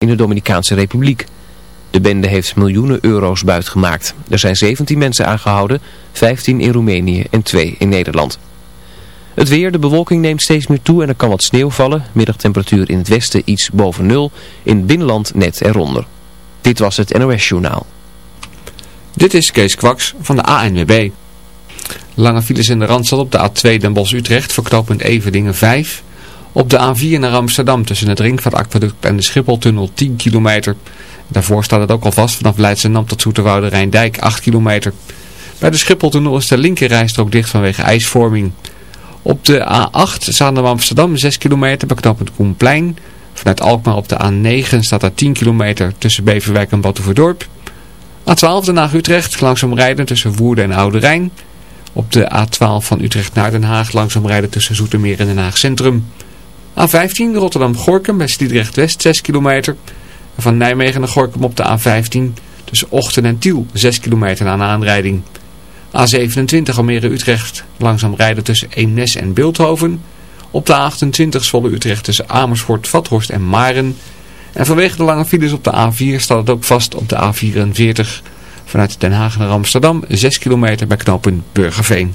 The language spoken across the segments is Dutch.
in de Dominicaanse Republiek. De bende heeft miljoenen euro's buitgemaakt. Er zijn 17 mensen aangehouden, 15 in Roemenië en 2 in Nederland. Het weer, de bewolking neemt steeds meer toe en er kan wat sneeuw vallen. Middagtemperatuur in het westen iets boven nul, in het binnenland net eronder. Dit was het NOS Journaal. Dit is Kees Kwaks van de ANWB. Lange files in de Randstad op de A2 Den Bosch-Utrecht, verknopend Everdingen 5. Op de A4 naar Amsterdam tussen het Ringvaartaqueduct en de Schipholtunnel 10 kilometer. Daarvoor staat het ook al vast vanaf Leidschendam tot Zoeterwoude Rijndijk 8 kilometer. Bij de Schipholtunnel is de linkerrijstrook dicht vanwege ijsvorming. Op de A8 Zaandam Amsterdam 6 kilometer bij knooppunt Koenplein. Vanuit Alkmaar op de A9 staat er 10 kilometer tussen Beverwijk en Batuverdorp. A12 Den Haag Utrecht langzaam rijden tussen Woerden en Oude Rijn. Op de A12 van Utrecht naar Den Haag langzaam rijden tussen Zoetermeer en Den Haag Centrum. A15 Rotterdam-Gorkum bij Sliedrecht West 6 kilometer. Van Nijmegen naar Gorkum op de A15 tussen Ochten en Tiel 6 kilometer na een aanrijding. A27 Almere-Utrecht langzaam rijden tussen Eemnes en Beeldhoven. Op de A28 Zwolle-Utrecht tussen Amersfoort, Vathorst en Maren. En vanwege de lange files op de A4 staat het ook vast op de A44. Vanuit Den Haag naar Amsterdam 6 kilometer bij knopen Burgerveen.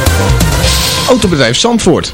Autobedrijf Zandvoort.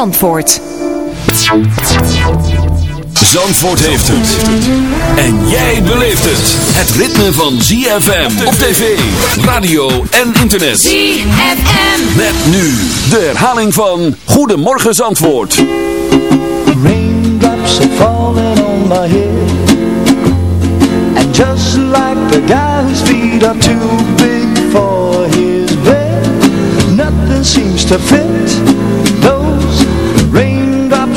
Zandvoort heeft het. En jij beleeft het. Het ritme van ZFM op tv, radio en internet. ZFM. Met nu de herhaling van Goedemorgen Zandvoort. Raindrops are falling on my head And just like the guy whose feet are too big for his bed Nothing seems to fit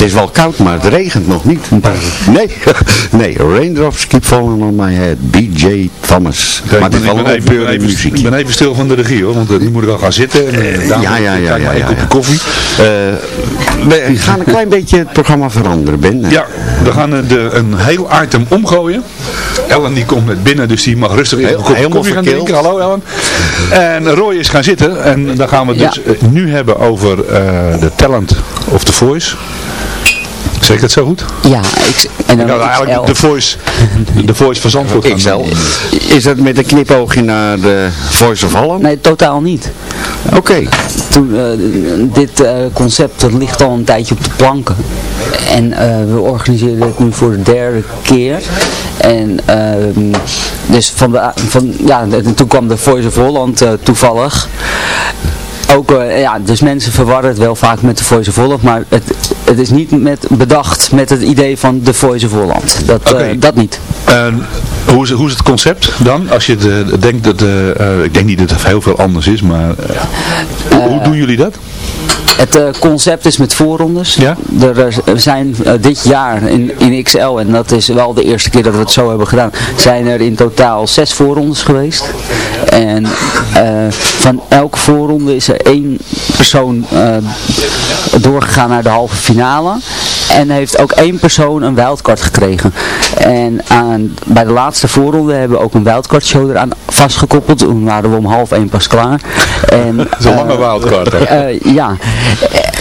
Het is wel koud, maar het regent nog niet. Nee, nee, Raindrops Keep Falling On My Head, B.J. Thomas. Kijk, maar het is wel een even- muziek. Ik ben even stil van de regie hoor, want eh, nu moet ik al gaan zitten. En, eh, daarom ja, ja, ja, ja, ja. kopje koffie. Eh, we gaan een klein beetje het programma veranderen, Ben. Ja, we gaan eh, de, een heel item omgooien. Ellen die komt net binnen, dus die mag rustig even een kopje koffie gaan drinken. Hallo Ellen. En Roy is gaan zitten en dan gaan we het dus eh, nu hebben over eh, de talent of the voice. Zeg ik het zo goed? Ja, ik, en dan Ik had eigenlijk de voice, de voice van Zandvoort XL. doen. Is dat met een knipoogje naar de Voice of Holland? Nee, totaal niet. Oké. Toen, eh, dit eh, concept dat ligt al een tijdje op de planken. En eh, we organiseren het nu voor de derde keer. En ehm, dus van de, van, ja, en toen kwam de Voice of Holland eh, toevallig. Ook, eh, ja, dus mensen verwarren het wel vaak met de Voice of Holland, maar het, het is niet met, bedacht met het idee van de Voice of Holland. Dat, eh, dat niet. En hoe, is, hoe is het concept dan? Als je de, denkt dat, eh, ik denk niet dat het heel veel anders is, maar hoe doen jullie dat? Het eh, concept is met voorrondes. Ja? Er eh, zijn eh, dit jaar in, in XL, en dat is wel de eerste keer dat we het zo hebben gedaan, zijn er in totaal zes voorrondes geweest. En van elke voorronde is er één persoon doorgegaan naar de halve finale. En heeft ook één persoon een wildcard gekregen. En aan, bij de laatste voorronde hebben we ook een wildcard show eraan vastgekoppeld. Toen waren we om half één pas klaar. En, een lange eh, wildcard. hè? eh, ja,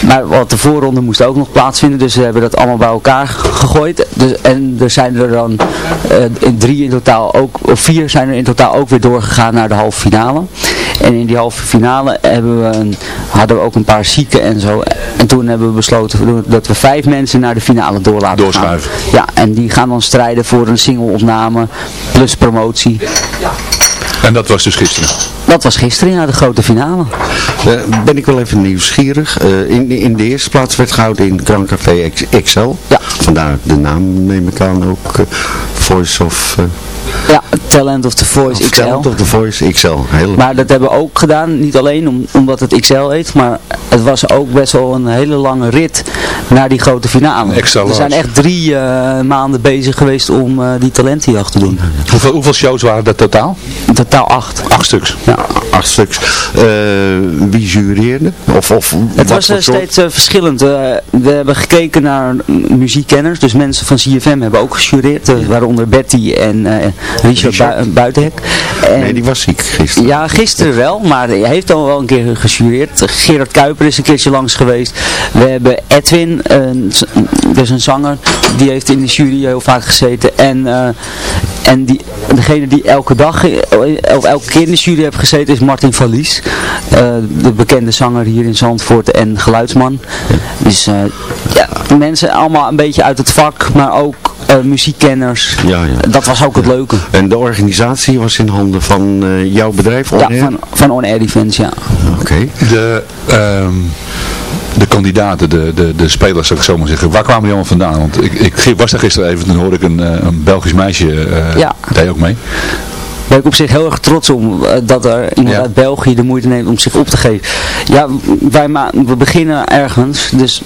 maar wat de voorronde moest ook nog plaatsvinden, dus we hebben dat allemaal bij elkaar gegooid. Dus, en er zijn er dan eh, drie in totaal ook, of vier zijn er in totaal ook weer doorgegaan naar de halve finale. En in die halve finale hebben we een, hadden we ook een paar zieken en zo. En toen hebben we besloten dat we vijf mensen naar de finale door laten Doorschuiven. gaan. Ja, en die gaan dan strijden voor een single-opname plus promotie. En dat was dus gisteren. Dat was gisteren, ja, de grote finale. Eh, ben ik wel even nieuwsgierig. Eh, in, in de eerste plaats werd gehouden in Krancafé XL. Ja. Vandaar de naam neem ik aan ook. eh, Voice of... Ja, Talent of the Voice of XL. Talent of the Voice XL. Heel Maar dat hebben we ook gedaan, niet alleen om, omdat het XL heet, maar het was ook best wel een hele lange rit naar die grote finale. We zijn echt drie eh, maanden bezig geweest om eh, die talentenjacht te doen. Hoeveel, hoeveel shows waren er totaal? In totaal acht. Acht stuks. Ja. acht stuks. Eh, wie jureerde? Of, of Het was steeds verschillend. We hebben gekeken naar muziekkenners, dus mensen van CFM hebben ook gejureerd, waaronder Betty en eh, Richard, Richard. Bui- Buitenhek. En- Nee, die was ziek gisteren. Ja, gisteren wel, maar hij heeft al wel een keer gejureerd. Gerard Kuiper is een keertje langs geweest. We hebben Edwin, een, z- dus een zanger, die heeft in de jury heel vaak gezeten. En, eh, en die, degene die elke dag, eh, of elke keer in de jury heeft gezeten is Martin Valies. Eh, de bekende zanger hier in Zandvoort en geluidsman. Dus eh, ja, mensen allemaal een beetje uit het vak, maar ook eh, muziekkenners. Ja, ja. Dat was ook het leuke. En de organisatie was in handen van eh, jouw bedrijf? Ja, On Air? van, van On Air Events, ja. Oké. De, ehm, de kandidaten, de, de, de spelers, zou ik zo maar zeggen. Waar kwamen die allemaal vandaan? Want ik, ik was daar gisteren even, toen hoorde ik een, eh, een Belgisch meisje, eh Ja. deed ook mee. Ben ik op zich heel erg trots om eh, dat er Ja. uit België de moeite neemt om zich op te geven. Ja, wij we beginnen ergens, dus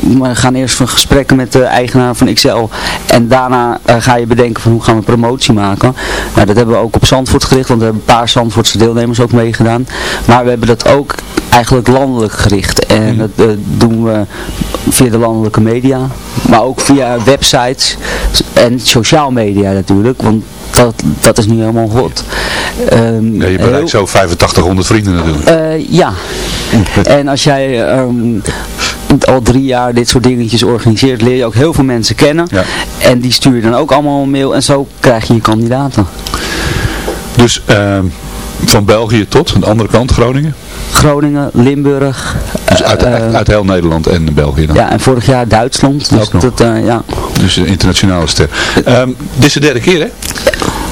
we gaan eerst van gesprekken met de eigenaar van XL en daarna eh, ga je bedenken van hoe gaan we promotie maken. Nou, dat hebben we ook op Zandvoort gericht, want we hebben een paar Zandvoortse deelnemers ook meegedaan. Maar we hebben dat ook eigenlijk landelijk gericht en dat eh, doen we via de landelijke media, maar ook via websites en sociaal media natuurlijk, want dat, dat is nu helemaal hot. Ehm, Ja, je heel- bereikt zo 8500 vrienden natuurlijk. eh, ja. en als jij ehm, al drie jaar dit soort dingetjes organiseert, leer je ook heel veel mensen kennen. Ja. En die stuur je dan ook allemaal een mail en zo krijg je je kandidaten. Dus ehm, van België tot de andere kant, Groningen. Groningen, Limburg. Dus uit, eh, uit heel Nederland en België dan. ja, en vorig jaar Duitsland. Dus dat, eh, ja. Dus een internationale ster. Dit is de derde keer hè?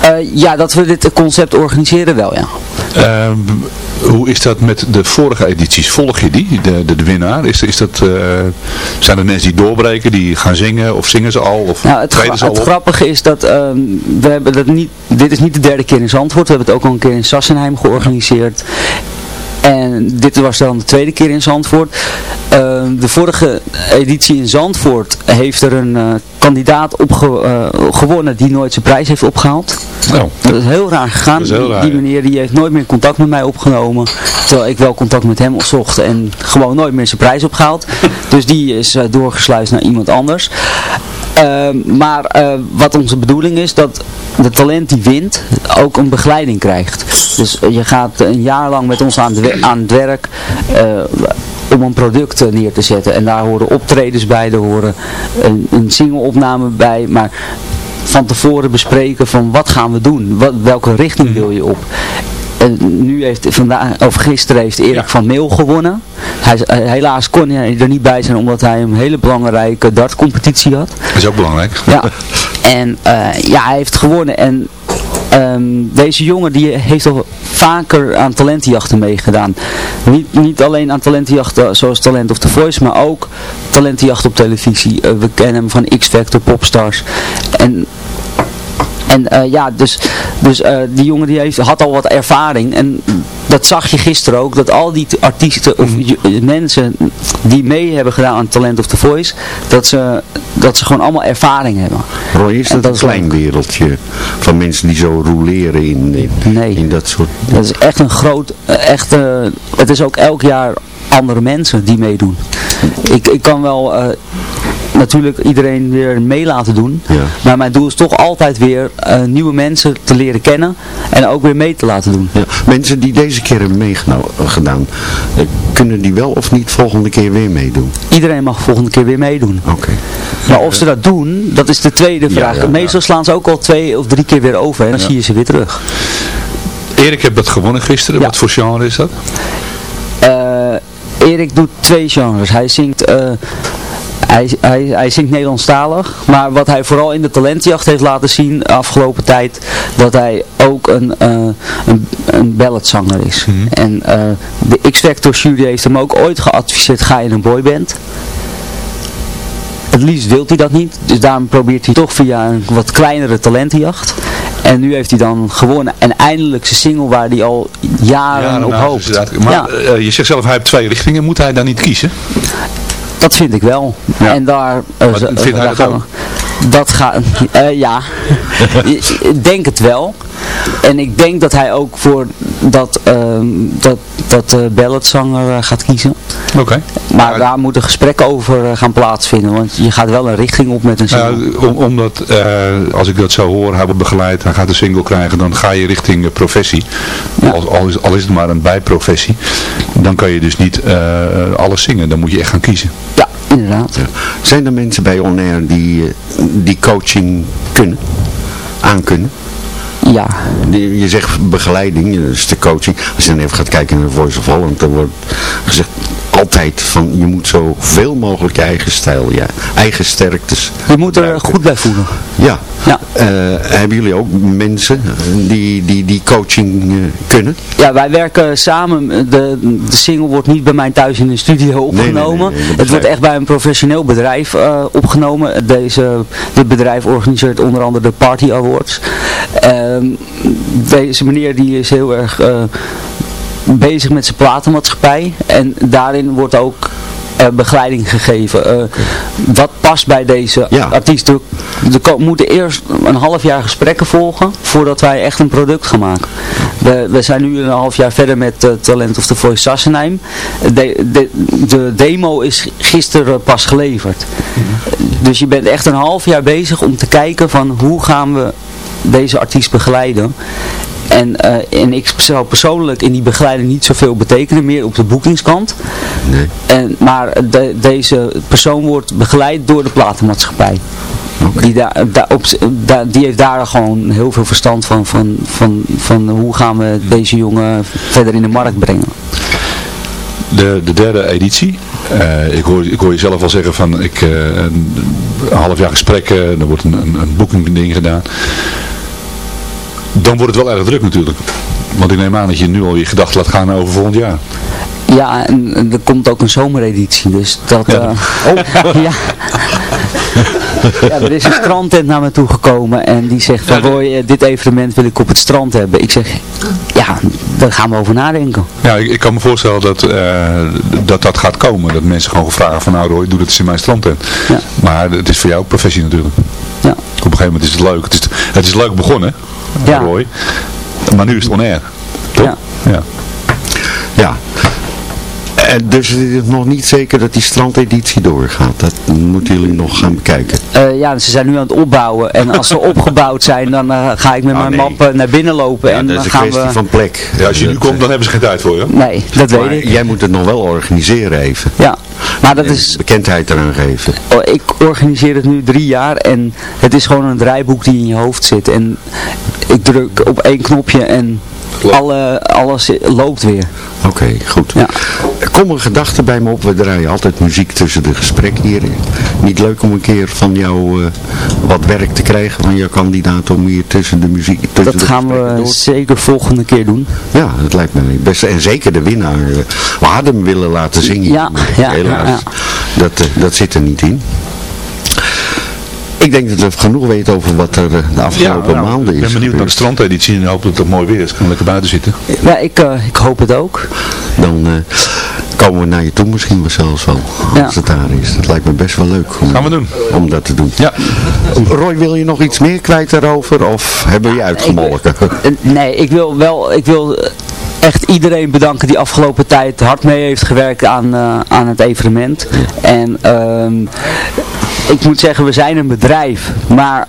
Eh, ja, dat we dit concept organiseren wel, ja. Ehm, hoe is dat met de vorige edities? Volg je die, de, de, de winnaar? Is, is dat, eh, zijn er mensen die doorbreken, die gaan zingen of zingen ze al? Of Nou, het, ze al het grappige is dat ehm, we hebben dat niet, dit is niet de derde keer in Zandvoort. We hebben het ook al een keer in Sassenheim georganiseerd. Dit was dan de tweede keer in Zandvoort. Uh, de vorige editie in Zandvoort heeft er een uh, kandidaat op gewonnen die nooit zijn prijs heeft opgehaald. Oh. Dat is heel raar gegaan. Heel raar, die meneer die heeft nooit meer contact met mij opgenomen. Terwijl ik wel contact met hem zocht en gewoon nooit meer zijn prijs opgehaald. dus die is doorgesluist naar iemand anders. Ehm, maar wat onze bedoeling is, dat de talent die wint ook een begeleiding krijgt. Dus je gaat een jaar lang met ons aan, aan het werk uh, om een product neer te zetten. En daar horen optredens bij, er horen een, een single-opname bij. Maar van tevoren bespreken van wat gaan we doen? Wat, welke richting wil je op? En nu heeft vandaag, of gisteren heeft Erik van Meel gewonnen. Hij, helaas kon hij er niet bij zijn omdat hij een hele belangrijke dartcompetitie had. Dat is ook belangrijk. Ja. En uh, ja, hij heeft gewonnen en Um, deze jongen die heeft al vaker aan talentenjachten meegedaan. Niet, niet alleen aan talentenjachten zoals Talent of the Voice, maar ook talentenjachten op televisie. Uh, we kennen hem van X-Factor, Popstars. En en uh, ja, dus, dus uh, die jongen die heeft, had al wat ervaring. En dat zag je gisteren ook. Dat al die artiesten of mensen die mee hebben gedaan aan Talent of the Voice. Dat ze, dat ze gewoon allemaal ervaring hebben. Roy, is dat, dat een klein wereldje van mensen die zo roleren in, in, nee, in dat soort... dat is echt een groot... Echt, uh, het is ook elk jaar andere mensen die meedoen. Ik, ik kan wel natuurlijk iedereen weer mee laten doen. Ja. Maar mijn doel is toch altijd weer uh, nieuwe mensen te leren kennen en ook weer mee te laten doen. Ja. Mensen die deze keer hebben meegedaan, uh, kunnen die wel of niet volgende keer weer meedoen? Iedereen mag volgende keer weer meedoen. Oké. Maar of ze dat doen, dat is de tweede vraag. Ja, ja, Meestal slaan ze ook al twee of drie keer weer over en dan zie je ze weer terug. Erik heeft dat gewonnen gisteren. Wat voor genre is dat? Uh, Erik doet twee genres. Hij zingt... Uh, hij, hij, hij zingt Nederlandstalig, maar wat hij vooral in de talentjacht heeft laten zien de afgelopen tijd, dat hij ook een, uh, een, een balladzanger is. Mhm. En uh, de X-Factor jury heeft hem ook ooit geadviseerd, ga in een boyband. Het liefst wil hij dat niet, dus daarom probeert hij toch via een wat kleinere talentenjacht. En nu heeft hij dan gewonnen. En eindelijk zijn single waar hij al jaren Ja, op hoopt. Maar Ja. eh, je zegt zelf, hij heeft twee richtingen. Moet hij dan niet kiezen? Dat vind ik wel. Ja. En daar... hij dat ook? we- Dat gaat... eh, ja. ik denk het wel. En ik denk dat hij ook voor dat, ehm dat, dat eh, balladzanger eh, gaat kiezen. Oké. Maar Ja, daar moeten gesprekken over eh, gaan plaatsvinden. Want je gaat wel een richting op met een single. Nou, om, omdat, eh, als ik dat zo hoor, hij wordt begeleid, hij gaat een single krijgen, dan ga je richting professie. Ja. Al, al, is, al is het maar een bijprofessie. Dan kan je dus niet eh, alles zingen, dan moet je echt gaan kiezen. Ja, inderdaad. Zijn er mensen bij On Air die, die coaching kunnen? Aankunnen? Ja. Je zegt begeleiding, is de coaching. Als je dan even gaat kijken naar Voice of Holland, dan wordt gezegd altijd van je moet zoveel mogelijk je eigen stijl, ja, eigen sterktes. Je moet er gebruiken. goed bij voelen. Ja. Ja. Eh, hebben jullie ook mensen die, die, die coaching eh, kunnen? Ja, wij werken samen. De, de single wordt niet bij mij thuis in de studio opgenomen. nee, nee, dat het wordt echt bij een professioneel bedrijf eh, opgenomen. Deze, dit bedrijf organiseert onder andere de Party Awards. Ehm, deze meneer die is heel erg eh, bezig met zijn platenmaatschappij. En daarin wordt ook eh, begeleiding gegeven. Eh, wat past bij deze Ja. artiest? Er, er moeten eerst een half jaar gesprekken volgen voordat wij echt een product gaan maken. We, we zijn nu een half jaar verder met eh, Talent of the Voice Sassenheim. De, de, de demo is gisteren pas geleverd. Dus je bent echt een half jaar bezig om te kijken van hoe gaan we deze artiest begeleiden. En, eh, en ik zou persoonlijk in die begeleiding niet zoveel betekenen meer op de boekingskant. Nee. En, maar de- deze persoon wordt begeleid door de platenmaatschappij. Die, daar, daar op, daar, die heeft daar gewoon heel veel verstand van, van, van, van hoe gaan we deze jongen verder in de markt brengen. De, de derde editie. Eh, ik, hoor, ik hoor je zelf al zeggen van ik, eh, een, half jaar gesprekken, er wordt een, een, een boeking ding gedaan. Dan wordt het wel erg druk natuurlijk. Want ik neem aan dat je nu al je gedachten laat gaan over volgend jaar. Ja, en, er komt ook een zomereditie, dus dat... Ja. eh, ja. ja, er is een strandtent naar me toe gekomen en die zegt van Roy, eh, dit evenement wil ik op het strand hebben. Ik zeg, ja, daar gaan we over nadenken. Ja, ik, ik kan me voorstellen dat, eh, dat dat gaat komen. Dat mensen gewoon vragen van nou Roy, doe dat eens in mijn strandtent. Ja. Maar het is voor jou professie natuurlijk. Ja. Op een gegeven moment is het leuk. Het is, het is leuk begonnen, Ja. Roy. Maar nu is het on-air. Toch? Ja. ja. Ja. En dus het is nog niet zeker dat die strandeditie doorgaat. Dat moeten jullie nog gaan bekijken. Eh, ja, ze zijn nu aan het opbouwen en als ze opgebouwd zijn, dan eh, ga ik met Oh, mijn nee. map eh, naar binnen lopen Ja, en dat is een gaan kwestie we... van plek. Ja, als je nu komt, dan hebben ze geen tijd voor je. Nee, dat Maar weet ik. jij moet het nog wel organiseren even. Ja, maar dat En is, bekendheid eraan geven. oh, ik organiseer het nu drie jaar en het is gewoon een draaiboek die in je hoofd zit. En ik druk op één knopje en alle, alles loopt weer. Oké, goed. Ja. Er komen gedachten bij me op. We draaien altijd muziek tussen de gesprekken hier. Niet leuk om een keer van jou eh, wat werk te krijgen van jouw kandidaat om hier tussen de muziek tussen Dat de gaan we door- zeker volgende keer doen. Ja, dat lijkt me best. En zeker de winnaar. eh, We hadden hem willen laten zingen. Ja, ja, Helaas. ja, Dat, eh, dat zit er niet in. Ik denk dat we genoeg weten over wat er eh, de afgelopen nou, maanden is Ik ben benieuwd naar de strandeditie en hoop dat het mooi weer is. Kan lekker buiten zitten. Ja, ik, eh, ik hoop het ook. Dan eh, komen we naar je toe misschien wel zelfs wel. Ja. Als het daar is. Dat lijkt me best wel leuk. Om, Gaan we doen. Om dat te doen. Ja. Roy, wil je nog iets meer kwijt daarover? Of hebben we je uitgemolken? Nee, ik wil wel, ik wil echt iedereen bedanken die afgelopen tijd hard mee heeft gewerkt aan, eh, aan het evenement. En ehm, ik moet zeggen, we zijn een bedrijf, maar,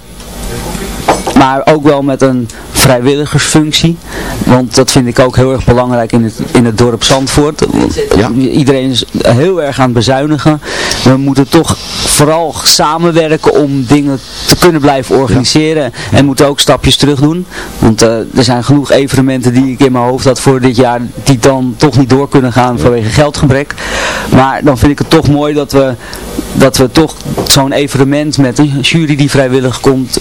maar ook wel met een vrijwilligersfunctie. Want dat vind ik ook heel erg belangrijk in het, in het dorp Zandvoort. Ja. Iedereen is heel erg aan het bezuinigen. We moeten toch vooral samenwerken om dingen te kunnen blijven organiseren. En moeten ook stapjes terug doen. Want eh, er zijn genoeg evenementen die ik in mijn hoofd had voor dit jaar. Die dan toch niet door kunnen gaan vanwege geldgebrek. Maar dan vind ik het toch mooi dat we, dat we toch zo'n evenement met een jury die vrijwillig komt.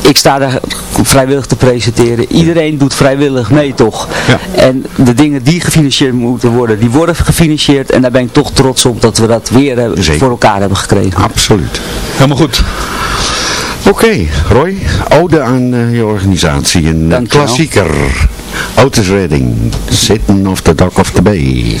Ik sta daar vrijwillig te presenteren. Iedereen doet vrijwillig mee toch. Ja. En de dingen die gefinancierd moeten worden, die worden gefinancierd. En daar ben ik toch trots op dat we dat weer hebben, Zeker. voor elkaar hebben gekregen. Absoluut. Helemaal goed. Oké, Roy. Ode aan eh, je organisatie. Een eh, klassieker. Otis Redding. Sitting off the dock of the bay.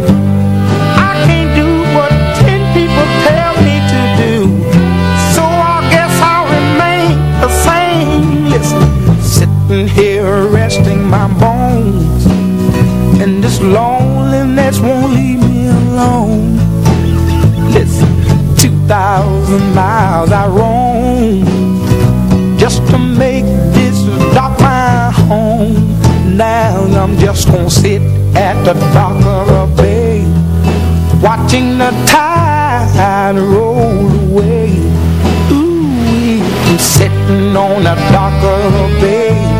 Listen, 2,000 miles I roam Just to make this dock my home. Now I'm just gonna sit at the dock of the bay Watching the tide roll away. Ooh, sitting on the dock of the bay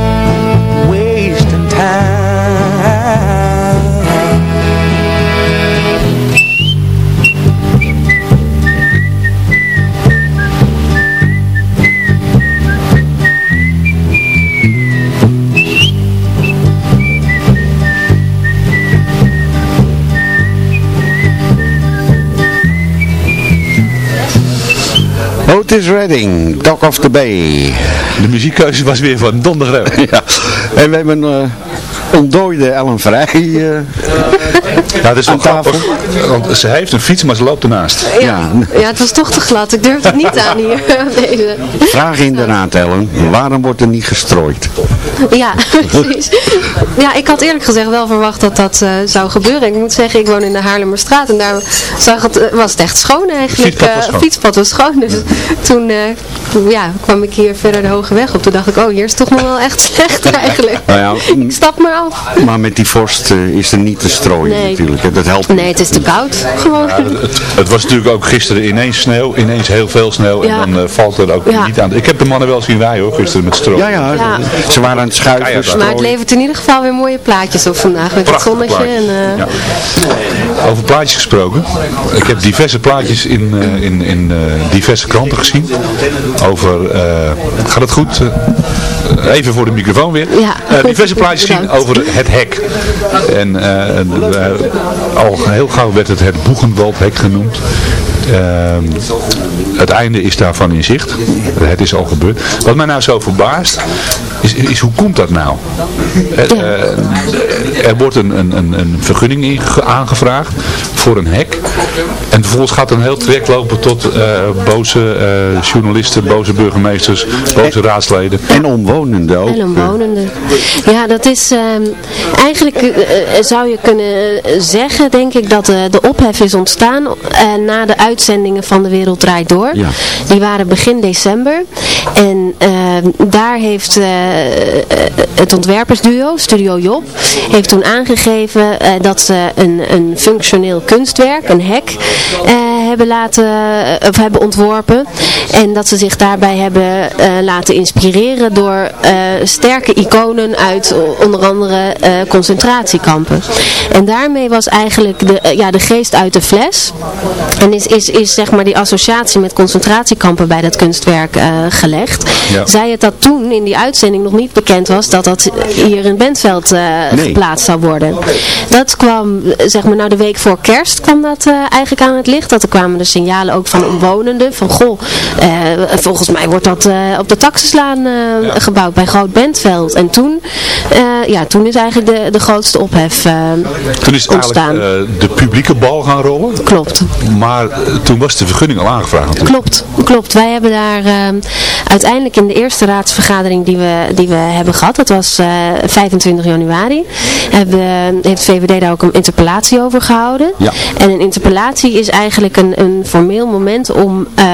Otis Redding, Dock of the Bay. De muziekkeuze was weer van donderdag. ja. En we hebben een uh, ontdooide Ellen Vrij uh, ja, dat is wel grappig. Want ze heeft een fiets, maar ze loopt ernaast. Ja, ja. het was toch te glad. Ik durf het niet aan hier. Deze. Vraag inderdaad, Ellen. Waarom wordt er niet gestrooid? Ja, precies. Ja, ik had eerlijk gezegd wel verwacht dat dat uh, zou gebeuren. Ik moet zeggen, ik woon in de Haarlemmerstraat en daar zag het, was het echt schoon eigenlijk. Fietspad was schoon. fietspad was schoon. Dus toen ja, kwam ik hier verder de hoge weg op. Toen dacht ik, oh, hier is toch nog wel echt slecht eigenlijk. Nou ja, ik stap maar af. Maar met die vorst uh, is er niet te strooien nee. natuurlijk. Dat helpt Nee, het is te koud. Gewoon. Ja, het, het, was natuurlijk ook gisteren ineens sneeuw, ineens heel veel sneeuw. Ja. En dan uh, valt er ook Ja. niet aan. Ik heb de mannen wel zien rijden hoor, gisteren met stro. Ja, ja, Ja. Ze waren aan het schuiven. Keihard. strooien. Maar het levert in ieder geval weer mooie plaatjes op vandaag. Met het zonnetje. En, eh, Ja. Over plaatjes gesproken. Ik heb diverse plaatjes in, eh, in, in eh, diverse kranten gezien. Over, eh, gaat het goed? Even voor de microfoon weer. Ja. Eh, diverse plaatjes gezien over het hek. En al heel gauw werd het het Boegenwaldhek genoemd. Ehm, het einde is daarvan in zicht. Het is al gebeurd. Wat mij nou zo verbaast, is, is hoe komt dat nou? Eh, eh, er wordt een, een, een, vergunning aangevraagd voor een hek. En vervolgens gaat een heel traject lopen tot eh, boze eh, journalisten, boze burgemeesters, boze raadsleden. En omwonenden ook. En omwonenden. Ja, dat is ehm, eigenlijk eh, zou je kunnen zeggen, denk ik, dat eh, de ophef is ontstaan na de uitzendingen van De Wereld Draait Door. Ja. Die waren begin december. En ehm, daar heeft eh, het ontwerpersduo, Studio Job, heeft toen aangegeven eh, dat ze een, een functioneel kunstwerk, een hek, eh, hebben laten, of hebben ontworpen. En dat ze zich daarbij hebben eh, laten inspireren door eh, sterke iconen uit onder andere eh, concentratiekampen. En daarmee was eigenlijk de, eh, ja, de geest uit de fles. En is, is, is zeg maar die associatie met concentratiekampen bij dat kunstwerk eh, gelegd. Ja. Zij het dat toen in die uitzending nog niet bekend was dat dat hier in Bentveld eh, Nee. geplaatst zou worden. Dat kwam, eh, zeg maar, nou de week voor kerst kwam dat eh, eigenlijk aan het licht. Dat er kwamen de signalen ook van omwonenden. Van goh, eh, volgens mij wordt dat eh, op de Taxislaan eh, gebouwd bij Groot Bentveld. En toen, eh, ja, toen is eigenlijk de, de grootste ophef eh, Toen is ontstaan. de publieke bal gaan rollen. Klopt. Maar toen was de vergunning al aangevraagd natuurlijk. Klopt, klopt. Wij hebben daar eh, uiteindelijk in de eerste raadsvergadering die we, die we hebben gehad, dat was eh, 25 januari, hebben, heeft VVD daar ook een interpellatie over gehouden. Ja. En een interpellatie is eigenlijk een, een formeel moment om eh,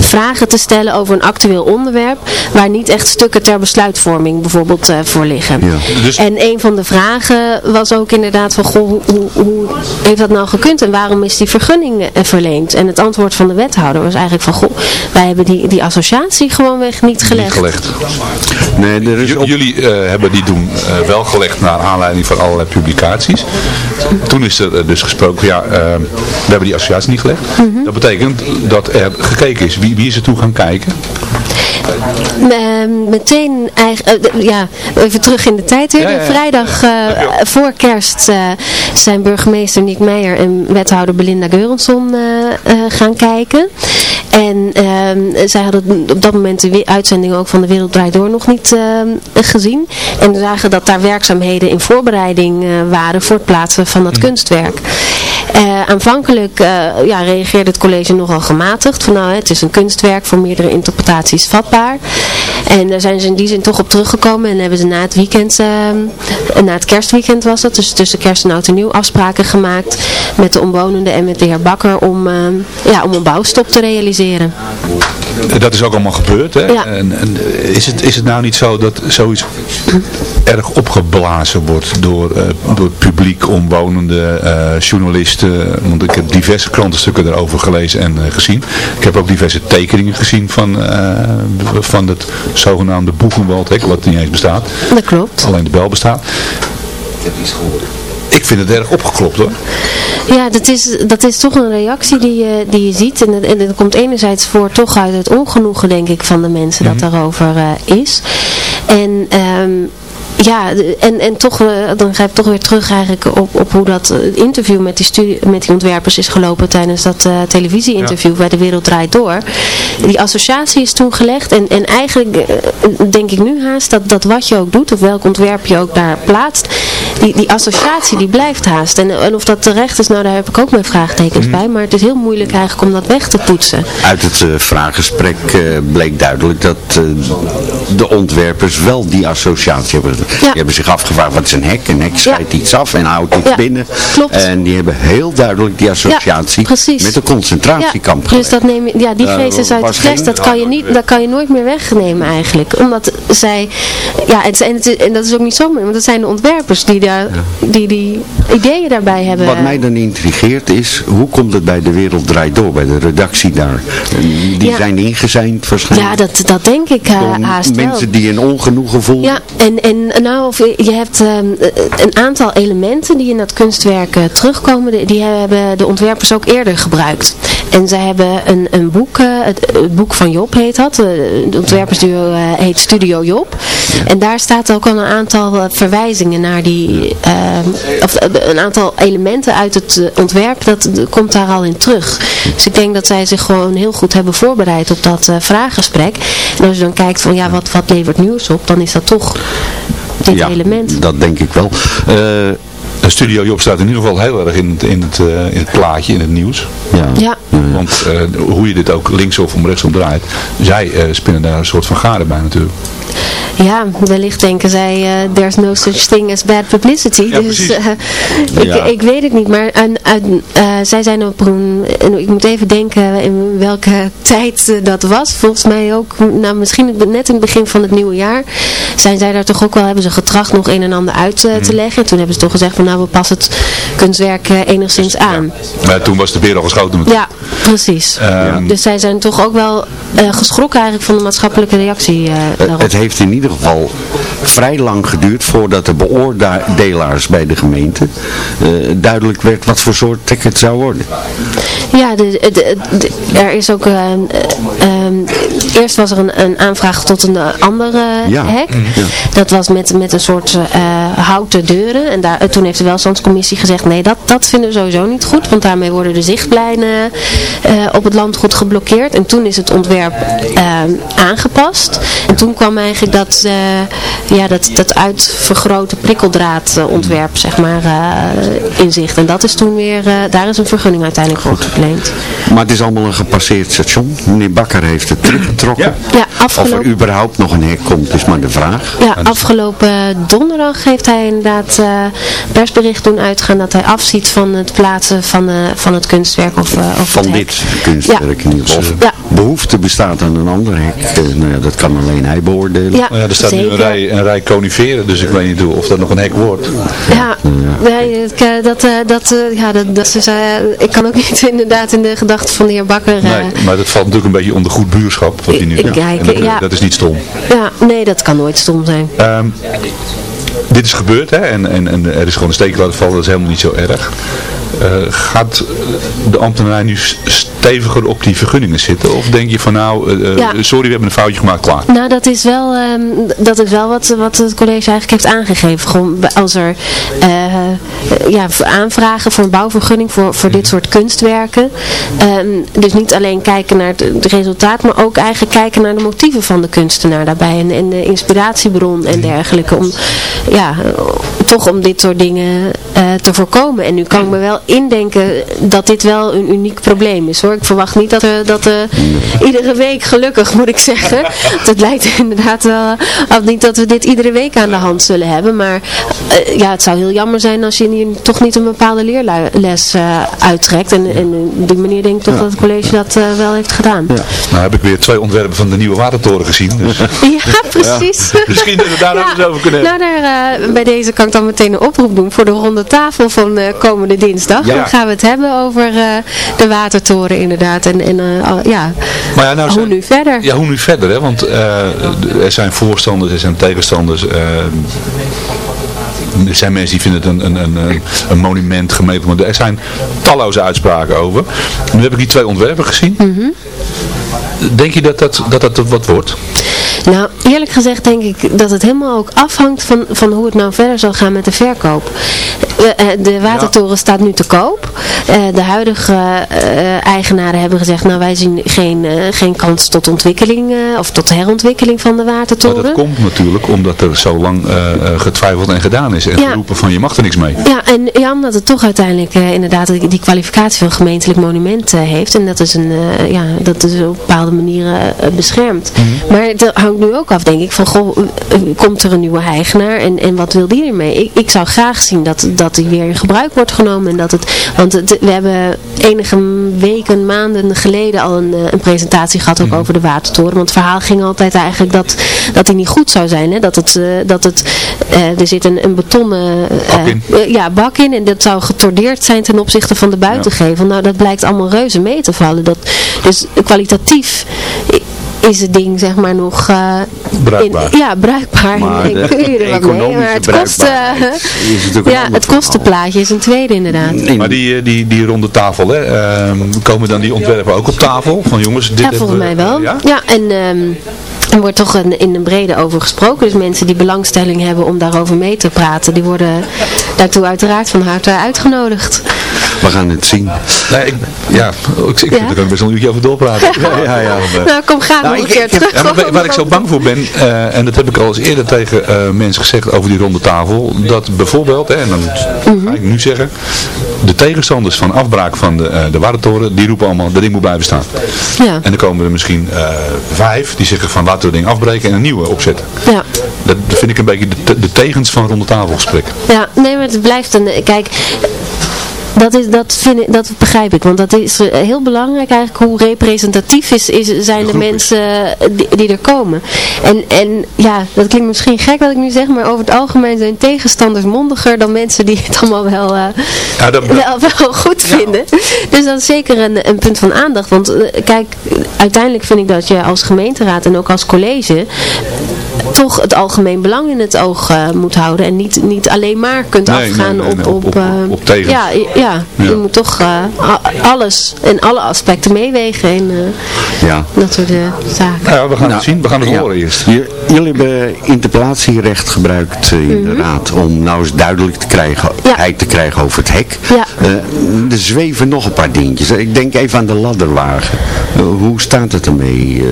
vragen te stellen over een actueel onderwerp, waar niet echt stukken ter besluitvorming bijvoorbeeld eh, voor liggen. Ja. Dus- En een van de vragen was ook inderdaad van, goh, hoe, hoe, hoe heeft dat nou gekund en waarom is die vergunning eh, verleend? En het antwoord van de wethouder was eigenlijk van, goh, wij hebben die, die associatie gewoonweg niet gelegd. Niet gelegd. Nee, er is J- op... Jullie eh, hebben die doen wel gelegd naar aanleiding van allerlei publicaties. Toen is er dus gesproken, ja, we hebben die associatie niet gelegd. Mhm. Dat betekent dat er gekeken is. Wie, wie is er toe gaan kijken? Ehm, meteen, eigen, eh, ja, even terug in de tijd weer. Ja, ja, ja. Vrijdag eh, voor kerst eh, zijn burgemeester Nick Meijer en wethouder Belinda Geurensson eh, gaan kijken. En ehm, zij hadden op dat moment de uitzending ook van De Wereld Draait Door nog niet gezien. En zagen dat daar werkzaamheden in voorbereiding waren voor het plaatsen van dat kunstwerk. Eh, aanvankelijk eh, ja, reageerde het college nogal gematigd. Van nou, het is een kunstwerk voor meerdere interpretaties vatbaar. En daar zijn ze in die zin toch op teruggekomen. En hebben ze na het weekend, eh, na het kerstweekend was dat, dus tussen kerst en oud en nieuw afspraken gemaakt met de omwonenden en met de heer Bakker om, eh, ja, om een bouwstop te realiseren. Dat is ook allemaal gebeurd. Hè? Ja. En, en eh, is, het, is het nou niet zo dat zoiets erg opgeblazen wordt door, eh, door het publiek, omwonenden, eh, journalisten? Want ik heb diverse krantenstukken daarover gelezen en eh, gezien. Ik heb ook diverse tekeningen gezien van, eh, van het zogenaamde Boegenwaldhek, wat niet eens bestaat. Dat klopt. Alleen de bel bestaat. Ik vind het erg opgeklopt hoor. Ja, dat is, dat is toch een reactie die je, die je ziet. En dat, en dat komt enerzijds voor toch uit het ongenoegen, denk ik, van de mensen dat daarover eh, is. En ehm, ja, en, en toch, eh, dan ga ik toch weer terug eigenlijk op, op hoe dat eh, interview met die, studie, met die ontwerpers is gelopen tijdens dat eh, televisie-interview bij De Wereld Draait Door. Die associatie is toen gelegd en, en eigenlijk denk ik nu haast dat, dat wat je ook doet, of welk ontwerp je ook daar plaatst, die, die associatie die blijft haast. En, en of dat terecht is, nou daar heb ik ook mijn vraagtekens bij, maar het is heel moeilijk eigenlijk om dat weg te poetsen. Uit het vraaggesprek bleek duidelijk dat de ontwerpers wel die associatie hebben. Die hebben zich afgevraagd wat is een hek. Een hek scheidt iets af en houdt iets binnen. klopt. En die hebben heel duidelijk die associatie met de concentratiekamp Dus dat neem je, ja, die geest is uit de fles, dat kan, je niet, dat kan je nooit meer wegnemen eigenlijk. Omdat zij, ja, en, is- en dat is ook niet zomaar, want het zijn de ontwerpers die daar, die, die ideeën daarbij hebben. Wat mij dan intrigeert is, hoe komt het bij de wereld draait door, bij de redactie daar? Die zijn ingezijnd waarschijnlijk. Ja, dat, dat denk ik eh, haast mensen die een ongenoegen voelen. Ja, en, en nou, of je je hebt ehm, een aantal elementen die in dat kunstwerk eh, terugkomen, die, die hebben de ontwerpers ook eerder gebruikt. En zij hebben een, een boek, eh, het, het boek van Job heet dat, eh, de ontwerpersduo eh, heet Studio Job. En daar staat ook al een aantal eh, verwijzingen naar die, ehm, of eh, een aantal elementen uit het eh, ontwerp, dat dat komt daar al in terug. Dus ik denk dat zij zich gewoon heel goed hebben voorbereid op dat eh, vraaggesprek. En als je dan kijkt van ja, wat, wat levert nieuws op, dan is dat toch dit Ja, element. dat denk ik wel. De Studio Job staat in ieder geval heel erg in het, in het, eh, in het plaatje, in het nieuws. ja. Ja, Want eh, hoe je dit ook links of om rechts om draait, zij eh, spinnen daar een soort van gade bij natuurlijk. ja, wellicht denken zij, eh, there's no such thing as bad publicity. Ja, dus precies. eh, ik, Ja. ik weet het niet, maar aan, aan, eh, zij zijn op een, en ik moet even denken in welke tijd dat was. Volgens mij ook, nou misschien net in het begin van het nieuwe jaar, zijn zij daar toch ook wel, hebben ze getracht nog een en ander uit te leggen. En toen hebben ze toch gezegd van nou, we passen het kunstwerk eh, enigszins aan. Maar toen was de beer al geschoten natuurlijk. Ja, precies. Ehm, Dus zij zijn toch ook wel eh, geschrokken eigenlijk van de maatschappelijke reactie eh, daarop. Het heeft in ieder geval vrij lang geduurd voordat de beoordelaars bij de gemeente eh, duidelijk werd wat voor soort hek het zou worden. Ja, de, de- de- er is ook... eh, ehm, eerst was er een, een aanvraag tot een andere Ja. hek. Ja. Dat was met, met een soort eh, houten deuren. En daar, toen heeft de welstandscommissie gezegd... nee, dat, dat vinden we sowieso niet goed. Want daarmee worden de zichtlijnen eh, op het landgoed geblokkeerd. En toen is het ontwerp eh, aangepast. En toen kwam eigenlijk dat, eh, ja, dat, dat uitvergrote prikkeldraadontwerp zeg maar, eh, in zicht. En dat is toen weer... eh, daar is een vergunning uiteindelijk voor verleend. Maar het is allemaal een gepasseerd station. Meneer Bakker heeft het teruggetrokken. Ja, Of afgelopen... er überhaupt nog een hek komt, is maar de vraag. Ja, afgelopen donderdag heeft hij inderdaad eh persbericht doen uitgaan dat hij afziet van het plaatsen van, eh, van het kunstwerk of, of Van dit kunstwerk in ieder geval. Of Ja. behoefte bestaat aan een ander hek. nou ja, dat kan alleen hij beoordelen. Ja, Nou ja, er staat nu een rij, een rij coniferen, dus ik weet niet hoe- of dat nog een hek wordt. Ja, nee, ik, eh, dat, eh, dat, eh, ja, dat, dat is, ik kan ook niet inderdaad in de gedachten van de heer Bakker... Nee, maar dat valt natuurlijk een beetje onder goed buurschap, wat hij nu Ik- doet. kijk, En dat, ja. dat is niet stom. ja, nee, dat kan nooit stom zijn. Ehm, dit is gebeurd hè, en, en, en er is gewoon een steek laten vallen, dat is helemaal niet zo erg. Gaat de ambtenaar nu steviger op die vergunningen zitten? Of denk je van nou, eh, eh, Ja. sorry we hebben een foutje gemaakt, klaar. Nou, dat is wel, ehm, dat is wel wat, wat het college eigenlijk heeft aangegeven. Gewoon als er eh, ja, voor aanvragen voor een bouwvergunning voor, voor dit soort kunstwerken. ehm, dus niet alleen kijken naar het, het resultaat, maar ook eigenlijk kijken naar de motieven van de kunstenaar daarbij. En, en de inspiratiebron en dergelijke. Om, ja, toch om dit soort dingen eh, te voorkomen. En nu kan ik me wel indenken dat dit wel een uniek probleem is hoor. Ik verwacht niet dat er dat, er iedere week, gelukkig moet ik zeggen. Het lijkt inderdaad wel af niet dat we dit iedere week aan de hand zullen hebben. Maar eh, ja, het zou heel jammer zijn als je hier toch niet een bepaalde leerles eh, uittrekt. En, en op die manier denk ik toch dat het college dat eh, wel heeft gedaan. Ja, Nou heb ik weer twee ontwerpen van de nieuwe watertoren gezien. Dus precies. misschien dat we daar ook eens over kunnen Nou, daar, eh, bij deze kan ik dan meteen een oproep doen voor de ronde tafel van komende dinsdag. Ja. Dan gaan we het hebben over de watertoren inderdaad. En, en ja, Maar ja, nou hoe zijn- nu verder? Ja, hoe nu verder? Hè? Want er zijn voorstanders, er zijn tegenstanders. Er zijn mensen die vinden het een, een, een, een- een monument gemeten. Maar er zijn talloze uitspraken over. Nu heb ik die twee ontwerpen gezien. Mhm. Denk je dat dat, dat dat wat wordt? Nou, eerlijk gezegd denk ik dat het helemaal ook afhangt van, van hoe het nou verder zal gaan met de verkoop. Eh, eh, de watertoren staat nu te koop. Eh, de huidige eh, eigenaren hebben gezegd, nou wij zien geen, geen kans tot ontwikkeling of tot herontwikkeling van de Maar watertoren. dat komt natuurlijk omdat er zo lang getwijfeld en gedaan is. En Ja. geroepen van je mag er niks mee. Ja, en ja, omdat het toch uiteindelijk inderdaad die, kwalificatie van gemeentelijk monument heeft. En dat is, een, ja, dat is op bepaalde manieren eh, beschermd. Mhm. Maar het hangt nu ook af, denk ik, van goh, eh, komt er een nieuwe eigenaar en, en wat wil die ermee? Ik, ik zou graag zien dat, dat die weer in gebruik wordt genomen. En dat het, want het, we hebben enige weken, maanden geleden al een, eh, een presentatie gehad ook over de watertoren. Want het verhaal ging altijd eigenlijk dat, dat die niet goed zou zijn. Hè? Dat het, dat het er zit een, een betonnen Bak in. ja, bak in en dat zou getordeerd zijn ten opzichte van de buitengevel. Nou, dat blijkt allemaal reuze mee te vallen. Dat, dus kwalitatief is het ding zeg maar nog eh, Bruikbaar. in- ja, bruikbaar. Maar Ik de kun je er wat mee, economische maar het kost, eh, is ja, het kostenplaatje is een tweede inderdaad. Nee, Maar die, eh, die, die ronde tafel, hè, ehm, komen dan die ontwerpen ook op tafel? Van jongens, dit Ja, hebben volgens mij wel. Ja? Ja, en ehm, er wordt toch een, in een brede over gesproken. Dus mensen die belangstelling hebben om daarover mee te praten, die worden daartoe uiteraard van harte uitgenodigd. We gaan het zien. Nee, ik, ja, ik, ik Ja? er best wel een uurtje over doorpraten. Ja, ja. Nou, kom graag Nou, nog een ik- keer terug. Ja, maar waar- waar ik zo bang voor ben, eh, en dat heb ik al eens eerder tegen eh, mensen gezegd over die ronde tafel, dat bijvoorbeeld, hè, en dan Mhm. ga ik nu zeggen, de tegenstanders van afbraak van de, eh de Watertoren, die roepen allemaal, dat ding moet blijven staan. Ja, En dan komen er misschien eh, vijf die zeggen van laten we het ding afbreken en een nieuwe opzetten. ja. Dat, vind ik een beetje de, te- de tegens van ronde tafelgesprek. Ja, nee, maar het blijft een... Kijk, dat, is, dat, vind ik, dat begrijp ik. Want dat is eh, heel belangrijk eigenlijk. Hoe representatief is, is, zijn de, mensen eh, die, die er komen. En, en ja, dat klinkt misschien gek wat ik nu zeg. Maar over het algemeen zijn tegenstanders mondiger dan mensen die het allemaal wel... eh, Ja, dat, wel, wel goed vinden. Dus dat is zeker een, een punt van aandacht. Want kijk, uiteindelijk vind ik dat je als gemeenteraad en ook als college toch het algemeen belang in het oog eh, moet houden. En niet, niet alleen maar kunt Nee, afgaan nee, nee, op, nee, op, op- op- op tegens. Ja, ja, ja, Ja. je moet toch eh, alles en alle aspecten meewegen in eh, Ja. dat soort eh, zaken. Nou ja, we gaan Nou, het zien. We gaan het ja. horen eerst. J- Jullie hebben interpellatierecht gebruikt in de raad om nou eens duidelijk te krijgen, Ja. heid te krijgen over het hek. Ja. Eh, er zweven nog een paar dingetjes. Ik denk even aan de ladderwagen. Hoe staat het ermee?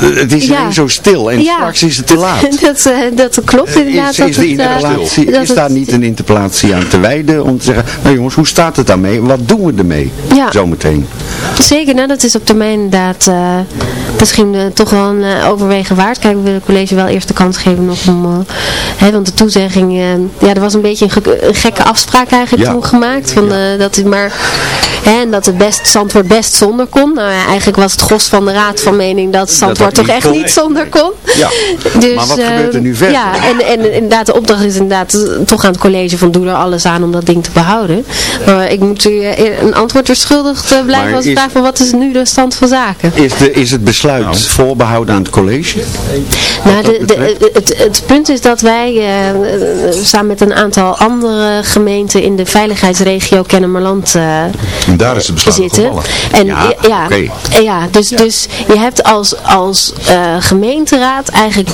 Het is Ja. alleen zo stil en Ja. straks is het te laat. dat, eh, dat klopt inderdaad. Is, dat is, de het, interpellatie, dat is het- daar niet een interpellatie aan te wijden om te zeggen, nou jongens, hoe staat het daarmee? Wat doen we ermee? Ja. Zometeen. Zeker, nou dat is op termijn inderdaad eh, misschien eh, toch wel een eh, overwegen waard. Kijk, we willen het college wel eerst de kans geven nog om, hè, want de toezegging, ja er was een beetje een, ge- een gekke afspraak eigenlijk Ja. toen gemaakt. Van, dat het maar, hè, en dat het best, Zandvoort best zonder kon. Nou ja, eigenlijk was het gros van de raad van mening dat Zandvoort dat toch echt kon. niet zonder kon. Ja. Dus, Maar wat gebeurt er nu verder? Ja, en, en inderdaad, de opdracht is inderdaad toch aan het college van doe er alles aan om dat ding te behouden. Maar ik moet u eh, een antwoord verschuldigd eh, blijven Maar als ik vraag van wat is nu de stand van zaken. Is, de, is het besluit Nou. voorbehouden aan het college? Nou, de, de, het, het punt is dat wij eh, eh, samen met een aantal andere gemeenten in de veiligheidsregio Kennemerland eh, En daar is het besluit zitten. gevallen. En Ja, ja, ja, oké. ja, dus, dus je hebt als, als eh, gemeenteraad eigenlijk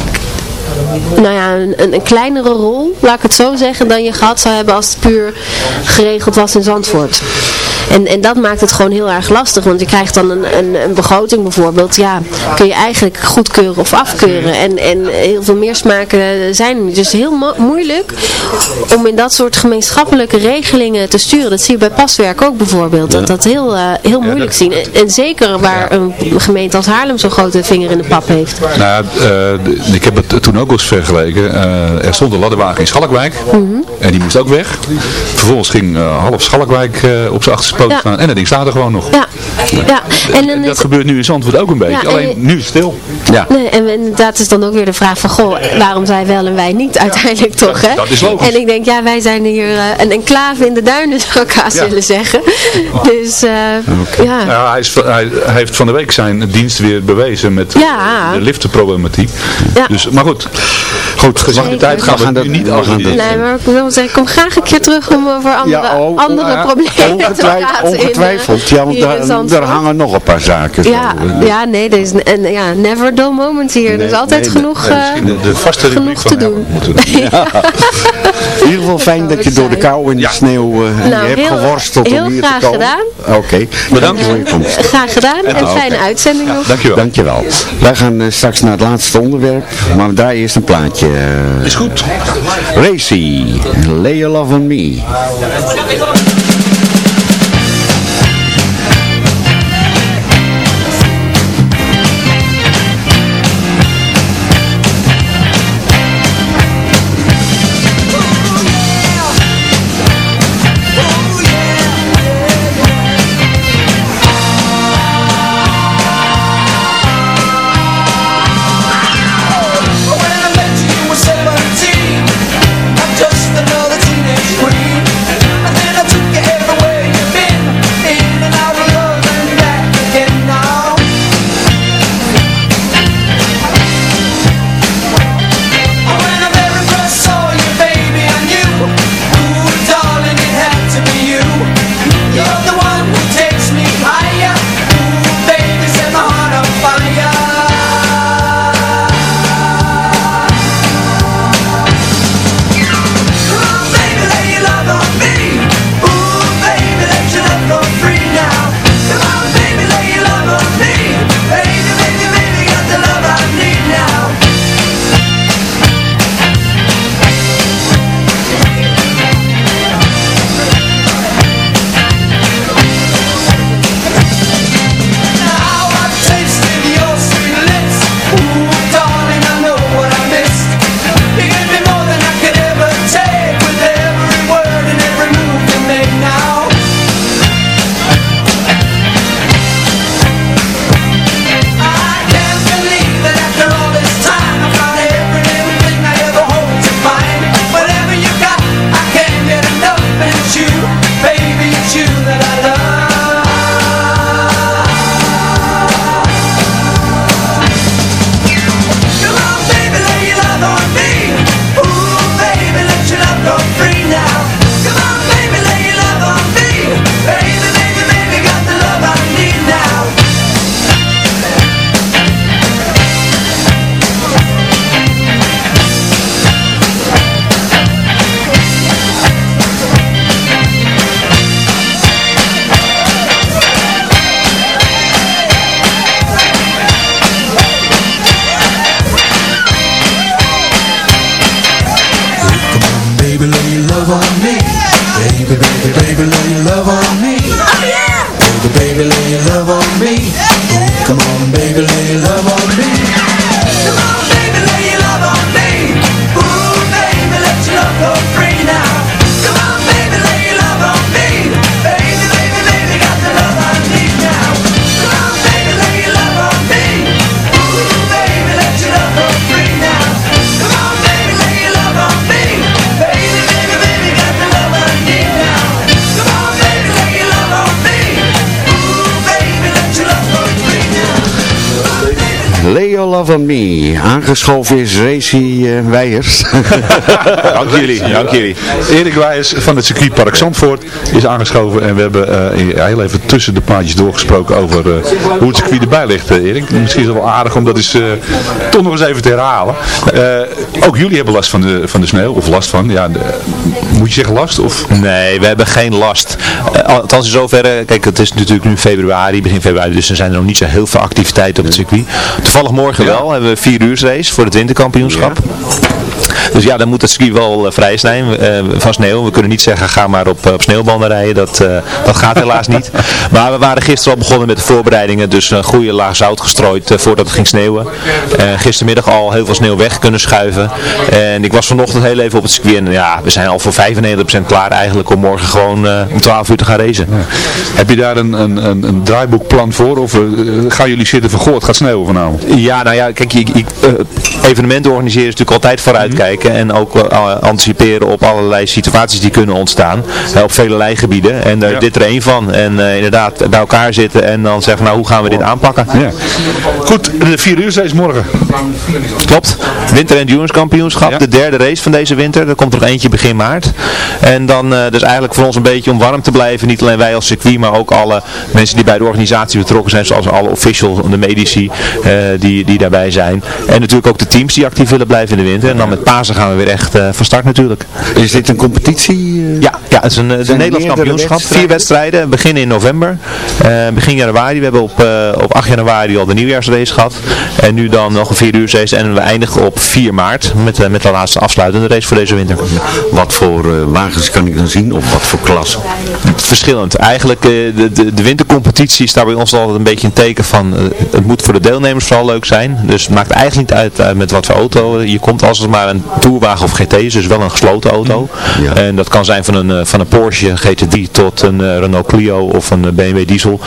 nou ja, een, een, kleinere rol, laat ik het zo zeggen, dan je gehad zou hebben als het puur geregeld was in Zandvoort. En, en dat maakt het gewoon heel erg lastig, want je krijgt dan een, een, een begroting bijvoorbeeld, ja, kun je eigenlijk goedkeuren of afkeuren. En, en heel veel meer smaken zijn er niet. Dus heel mo- moeilijk om in dat soort gemeenschappelijke regelingen te sturen. Dat zie je bij paswerk ook bijvoorbeeld, dat dat heel, eh, heel moeilijk zien. En, en zeker waar een gemeente als Haarlem zo'n grote vinger in de pap heeft. Nou, de- ik heb het toen ook eens vergeleken. Eh, er stond een ladderwagen in Schalkwijk. Mhm. En die moest ook weg. Vervolgens ging half Schalkwijk op zijn achterste staan. En dat ding staat er gewoon nog. Ja, ja. En dan dat gebeurt nu in Zandvoort ook een beetje. En Alleen nu stil. Ja. Nee, en inderdaad is dan ook weer de vraag van, goh, waarom zij wel en wij niet uiteindelijk toch, hè? dat is logisch. En ik denk, ja, wij zijn hier eh, een enclave in de duinen, zou ik haast Ja. willen zeggen. Dus, eh, ja. Ja, hij, is, hij heeft van de week zijn dienst weer bewezen met Ja. de liftenproblematiek. Ja. Dus, maar goed, goed gezien de tijd gaan We we, gaan nu dat- niet dat- Nee, maar ik wil zeggen, ik kom graag een keer terug om over andere, Ja, oh, andere problemen te Ongetwijfeld, praten. In, eh, ongetwijfeld. Ja, want daar, daar er hangen nog een paar zaken. Ja, zo. Dus- ja, nee, er is en, ja, never dull moment hier. er is Nee, altijd nee, genoeg, nee, eh, De, de vaste genoeg te doen. In ieder geval fijn dat je door de kou en de sneeuw eh, Nou, je hebt heel- geworsteld heel om hier graag te komen. gedaan. Oké, Bedankt. voor je komst. Graag gedaan en fijne uitzending nog. Dankjewel. Dankjewel. Wij gaan eh, straks naar het laatste onderwerp, maar we draaien eerst een plaatje. eh, Is goed. Racy, Lay Your Love on Me. Love on Me. Aangeschoven is Racy eh, Weijers. Dank jullie, dank jullie. Erik Wijers van het circuitpark Zandvoort is aangeschoven en we hebben eh, heel even tussen de plaatjes doorgesproken over eh, hoe het circuit erbij ligt, Erik. Misschien is het wel aardig om dat eens, toch nog eens even te herhalen. Ook jullie hebben last van de, van de sneeuw, of last van, ja, de- moet je zeggen last? Of? Nee, we hebben geen last. Eh, althans in zoverre, kijk het is natuurlijk nu februari, begin februari, dus er zijn er nog niet zo heel veel activiteiten op het circuit. Toevallig morgen wel, hebben we vier uur race voor het winterkampioenschap. Dus ja, dan moet het circuit wel eh, vrij zijn eh, van sneeuw. We kunnen niet zeggen, ga maar op, eh, op sneeuwbanden rijden. Dat, dat gaat helaas niet. Maar we waren gisteren al begonnen met de voorbereidingen. Dus een goede laag zout gestrooid voordat het ging sneeuwen. Gistermiddag al heel veel sneeuw weg kunnen schuiven. En ik was vanochtend heel even op het circuit. En ja, we zijn al voor 95% klaar eigenlijk om morgen gewoon om 12 uur te gaan racen. Heb je daar een, een, een, een draaiboekplan voor? Of gaan jullie zitten van, goh, het gaat sneeuwen vanavond? Ja, nou ja, kijk, je, eh, evenementen organiseren is natuurlijk altijd vooruitkijken en ook uh, anticiperen op allerlei situaties die kunnen ontstaan uh, op vele gebieden. En uh, dit er één van. En inderdaad bij elkaar zitten en dan zeggen nou hoe gaan we dit aanpakken. Ja. Goed, de 4 uur is morgen. Klopt. Winter Endurance Kampioenschap, ja. de derde race van deze winter. Er komt er nog eentje begin maart. En dan dus eigenlijk voor ons een beetje om warm te blijven. Niet alleen wij als circuit, maar ook alle mensen die bij de organisatie betrokken zijn. Zoals alle officials, de medici die, die daarbij zijn. En natuurlijk ook de teams die actief willen blijven in de winter. En dan met Pasen gaan we weer echt uh, van start natuurlijk. Is dit een competitie? Uh... Ja, ja, het is een, een Nederlands kampioenschap. Vier wedstrijden, beginnen in november. Uh, begin januari, we hebben op, op 8 januari al de nieuwjaarsrace gehad. En nu dan nog een vier uur race en we eindigen op 4 maart met, met de laatste afsluitende race voor deze winter. Wat voor wagens kan ik dan zien of wat voor klas? Verschillend. Eigenlijk de, de, de wintercompetitie staat bij ons altijd een beetje een teken van het moet voor de deelnemers vooral leuk zijn. Dus het maakt eigenlijk niet uit met wat voor auto je komt als het maar een tourwagen of GT is, dus wel een gesloten auto. Ja. En dat kan zijn van een, eh, van een Porsche GT3 tot een uh, Renault Clio of een eh, BMW diesel.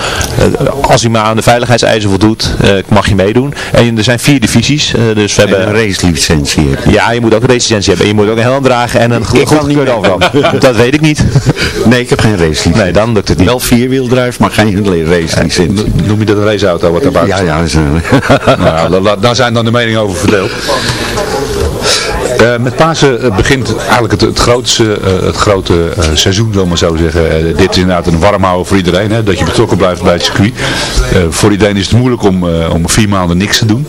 Als hij maar aan de veiligheidseisen voldoet, mag je meedoen. En er zijn vier divisies. dus we hebben een racelicentie. Ja, je moet ook een racelicentie hebben. En je moet ook een helm dragen en een goed overal. dat weet ik niet. Nee, ik heb geen racelicentie. Nee, dan lukt het niet. Wel vierwieldrijf, maar geen racelicentie. Noem je dat een raceauto wat daarbij Ja, ja. nou, daar zijn dan de meningen over verdeeld. 放在那 Uh, met Pasen eh, begint eigenlijk het, het, grootste, uh, het grote uh, seizoen, zal maar zo zeggen. dit is inderdaad een warm houden voor iedereen, hè, dat je betrokken blijft bij het circuit. voor iedereen is het moeilijk om, om vier maanden niks te doen.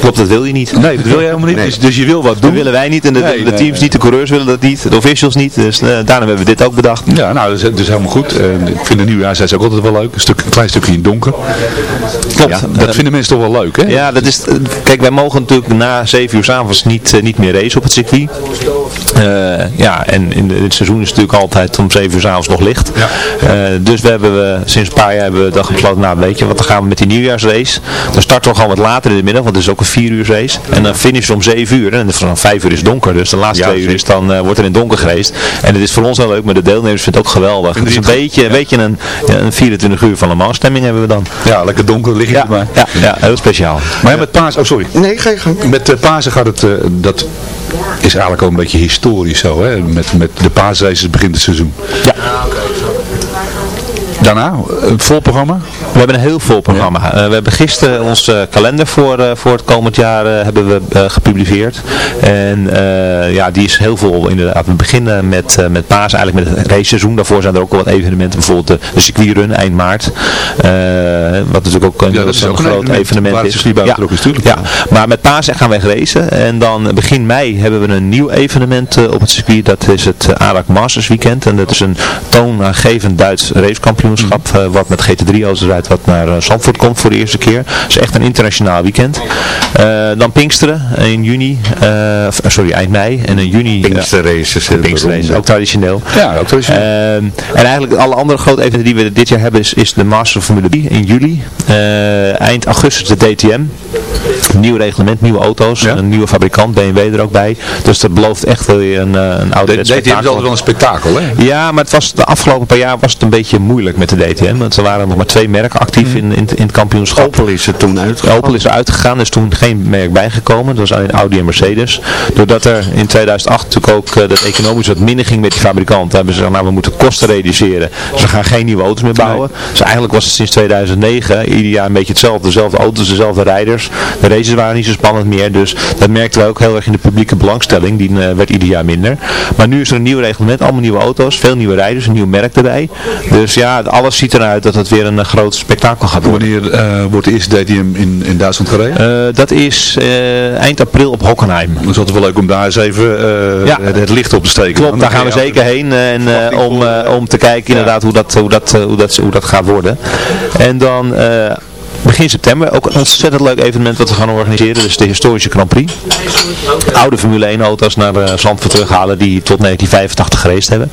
Klopt, dat wil je niet. Nee, dat wil je helemaal niet. Nee. Dus, dus, je wil wat doen. Dat willen wij niet en de, nee, de teams niet, de coureurs willen dat niet, de officials niet. Dus daarom hebben we dit ook bedacht. Ja, nou, dat is, is helemaal goed. ik vind de nieuwjaarsreis ook altijd wel leuk. Een, stuk, een klein stukje in het donker. Klopt. Ja, dat vinden mensen toch wel leuk, hè? Ja, dat is, kijk, wij mogen natuurlijk na 7 uur s avonds niet, niet meer race op het circuit. Uh, ja, en in, de, het seizoen is het natuurlijk altijd om 7 uur s avonds nog licht. Ja. Uh, dus we hebben we, sinds een paar jaar hebben we dan besloten, nou weet je wat, dan gaan we met die nieuwjaarsrace. Dan starten we gewoon wat later in de middag, want het is ook een 4 uur race. En dan finishen we om 7 uur. En van 5 uur is het donker, dus de laatste 2 ja, uur is dan, uh, wordt er in donker geweest. En het is voor ons wel leuk, maar de deelnemers vinden het ook geweldig. Het is een beetje, een, beetje een, een 24 uur van Le Mans stemming hebben we dan. Ja, lekker donker lig je ja, maar. Ja, ja, heel speciaal. Maar ja, met Paas, oh sorry. Nee, ga je gang. Met uh, Pasen gaat het, uh, dat is eigenlijk al een beetje historisch zo, hè? Met, met de paasraces begint het seizoen. Ja. Daarna, het vol programma? We hebben een heel vol programma. Ja. Uh, we hebben gisteren onze kalender voor, uh, voor het komend jaar hebben we gepubliceerd. En ja, die is heel vol inderdaad. We beginnen met, met paas, eigenlijk met het raceseizoen. Daarvoor zijn er ook al wat evenementen. Bijvoorbeeld de, de circuitrun eind maart. wat natuurlijk ook een, ja, dat is ook een groot evenement, evenement is. Ja, is. Ja. Maar met paas gaan wij racen. En dan begin mei hebben we een nieuw evenement op het circuit. Dat is het ARAC Masters Weekend. En dat is een toonaangevend Duits Mm. wat met GT3-auto's rijdt wat naar uh, Zandvoort komt voor de eerste keer. Het is echt een internationaal weekend. Uh, dan Pinksteren in juni, uh, sorry eind mei en in juni. Pinksterraces. Pinksterraces, ook traditioneel. Ja, ook traditioneel. en eigenlijk alle andere grote evenementen die we dit jaar hebben is, is de Master Formule 3 in juli. eind augustus de DTM. Nieuw reglement, nieuwe auto's, ja? een nieuwe fabrikant, BMW er ook bij. Dus dat belooft echt weer een, een oude De DTM is altijd wel een spektakel, hè? Ja, maar het was, de afgelopen paar jaar was het een beetje moeilijk met de DTM. Want er waren nog maar twee merken actief in, in, in het kampioenschap. Opel is er toen uitgegaan. Opel is er uitgegaan, er is toen geen merk bijgekomen. Dat was alleen Audi en Mercedes. Doordat er in 2008 natuurlijk ook uh, dat economisch wat minder ging met die fabrikant, hebben ze gezegd, nou we moeten kosten reduceren. Dus we gaan geen nieuwe auto's meer bouwen. Nee. Dus eigenlijk was het sinds 2009 ieder jaar een beetje hetzelfde. Dezelfde auto's, dezelfde rijders. De races waren niet zo spannend meer. Dus dat merkten we ook heel erg in de publieke belangstelling. Die uh, werd ieder jaar minder. Maar nu is er een nieuw reglement, allemaal nieuwe auto's, veel nieuwe rijders, een nieuw merk erbij. Dus ja, alles ziet eruit dat het weer een uh, groot spektakel gaat worden. Wanneer uh, wordt de eerste DTM in, in Duitsland gereden? Uh, dat is eind april op Hockenheim. Dan is het wel leuk om daar eens even ja. het, het, licht op te steken. Klopt, daar gaan we zeker heen en, om, om te kijken inderdaad hoe, dat, hoe, dat, hoe, dat, hoe dat gaat worden. En dan begin september. Ook een ontzettend leuk evenement wat we gaan organiseren. Dus de historische Grand Prix. Oude Formule 1 auto's naar uh, Zandvoort terughalen die tot 1985 gereisd hebben.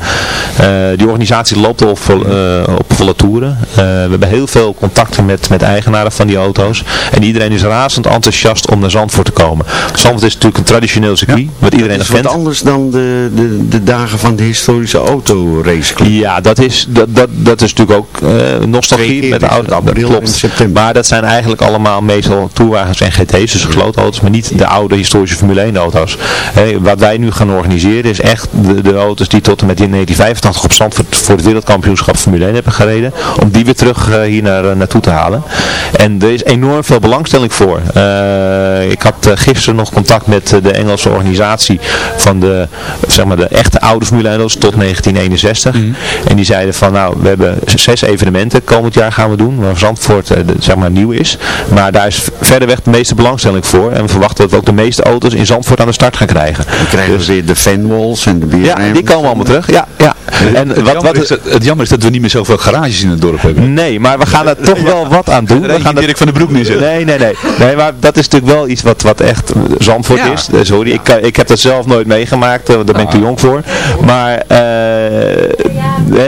Uh, die organisatie loopt op, uh, op volle toeren. we hebben heel veel contacten met, met eigenaren van die auto's. En iedereen is razend enthousiast om naar Zandvoort te komen. Zandvoort is natuurlijk een traditioneel circuit. Ja, wat iedereen dat is wat anders dan de, de, de dagen van de historische autoraceclub. Ja, dat is, dat, dat, dat is natuurlijk ook nostalgie met de auto. April Klopt. september. Maar dat zijn eigenlijk allemaal meestal toerwagens en GT's, dus gesloten auto's, maar niet de oude historische Formule 1 auto's. Wat wij nu gaan organiseren is echt de, de auto's die tot en met in 1985 op Zandvoort voor het wereldkampioenschap Formule 1 hebben gereden, om die weer terug eh, hier naar, naartoe te halen. En er is enorm veel belangstelling voor. ik had gisteren nog contact met de Engelse organisatie van de, zeg maar, de echte oude Formule 1 auto's tot 1961. Mhm. En die zeiden van nou, we hebben zes evenementen komend jaar gaan we doen, waar Zandvoort eh, de- zeg maar nieuw is. Maar daar is verder weg de meeste belangstelling voor. En we verwachten dat we ook de meeste auto's in Zandvoort aan de start gaan krijgen. Dan krijgen we weer de fanwalls en de bier. Ja, die komen allemaal terug. Ja, ja. En het, wat, jammer wat, is dat, het jammer is dat we niet meer zoveel garages in het dorp hebben. Nee, maar we gaan er toch wel wat aan doen. We gaan Dirk van de Broek neerzetten. Nee, nee, nee. Nee, maar dat is natuurlijk wel iets wat, wat echt Zandvoort Ja. is. Eh, Sorry, ik, ik heb dat zelf nooit meegemaakt. eh, Daar ben ik te jong voor. Maar eh,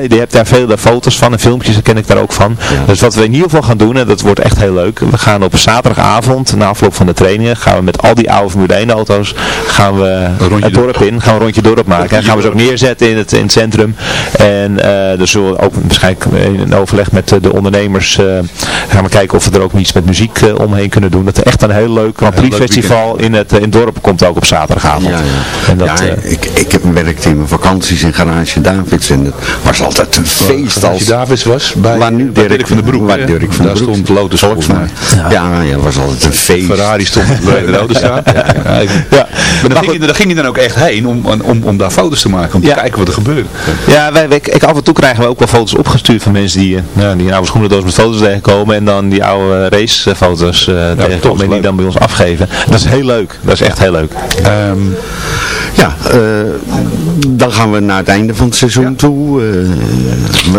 je hebt daar veel foto's van en filmpjes, daar ken ik daar ook van. Dus wat we in ieder geval gaan doen, en dat wordt echt heel leuk. We gaan op zaterdagavond, na afloop van de trainingen, gaan we met al die oude Formule 1 auto's, gaan we het dorp in. Gaan we een rondje dorp maken. En gaan we ze ook neerzetten in het, in het centrum. En eh dus zullen we ook waarschijnlijk in overleg met eh, de ondernemers eh, gaan we kijken of we er ook iets met muziek omheen kunnen doen. Dat er echt een heel leuk Grand Prix festival in het, in het dorp komt ook op zaterdagavond. Ja, ja. En dat, ja, ik, ik heb werkte in mijn vakanties in Garage Davids en het was altijd een feest Als je Davids was, bij, Waar nu bij Dirk van de Broek. waar? Dirk van Daar de Broek stond Lotus volgens mij. Ja, ja, dat was altijd een feest. Ferrari stond bij de rode straat. Ja, ja, ik- Ja. Maar dan ging, je, daar ging je dan ook echt heen om, om, om daar foto's te maken, om Ja. te kijken wat er gebeurt. Ja, wij, wij- ik, af en toe krijgen we ook wel foto's opgestuurd van mensen die, eh, nou, die een oude schoenendoos met foto's tegenkomen en dan die oude racefoto's uh, toch tegenkomen en die dan bij ons afgeven. Dat is heel leuk. Dat is echt heel leuk. Ehm, Ja, eh, dan gaan we naar het einde van het seizoen toe.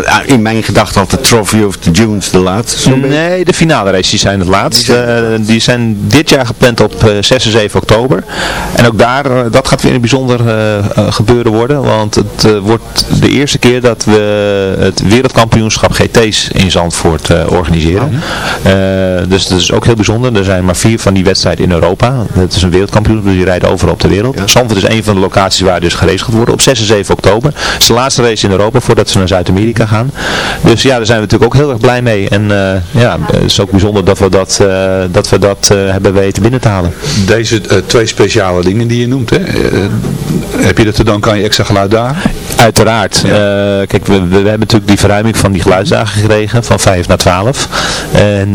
eh, in mijn gedachten altijd Trophy of the Dunes de laatste. Nee, de finale races zijn het laatst. Eh, die zijn dit jaar gepland op eh, 6 en 7 oktober. En ook daar, dat gaat weer een bijzonder gebeuren worden. Want het wordt de eerste keer dat we het wereldkampioenschap GT's in Zandvoort organiseren. Eh, dus dat is ook heel bijzonder. Er zijn maar vier van die wedstrijden in Europa. Het is een wereldkampioenschap, dus die rijden overal op de wereld. Zandvoort is een van de locaties waar dus geraced gaat worden op 6 en 7 oktober. Het is de laatste race in Europa voordat ze naar Zuid-Amerika gaan. Dus ja, daar zijn we natuurlijk ook heel erg blij mee. En eh, ja, het is ook bijzonder dat we dat, eh, dat, we dat eh, hebben weten binnen te halen. deze twee speciale dingen die je noemt, hè, heb je dat te danken aan je extra geluid daar? Uiteraard. Kijk, we, we, hebben natuurlijk die verruiming van die geluidsdagen gekregen, van 5 naar 12. En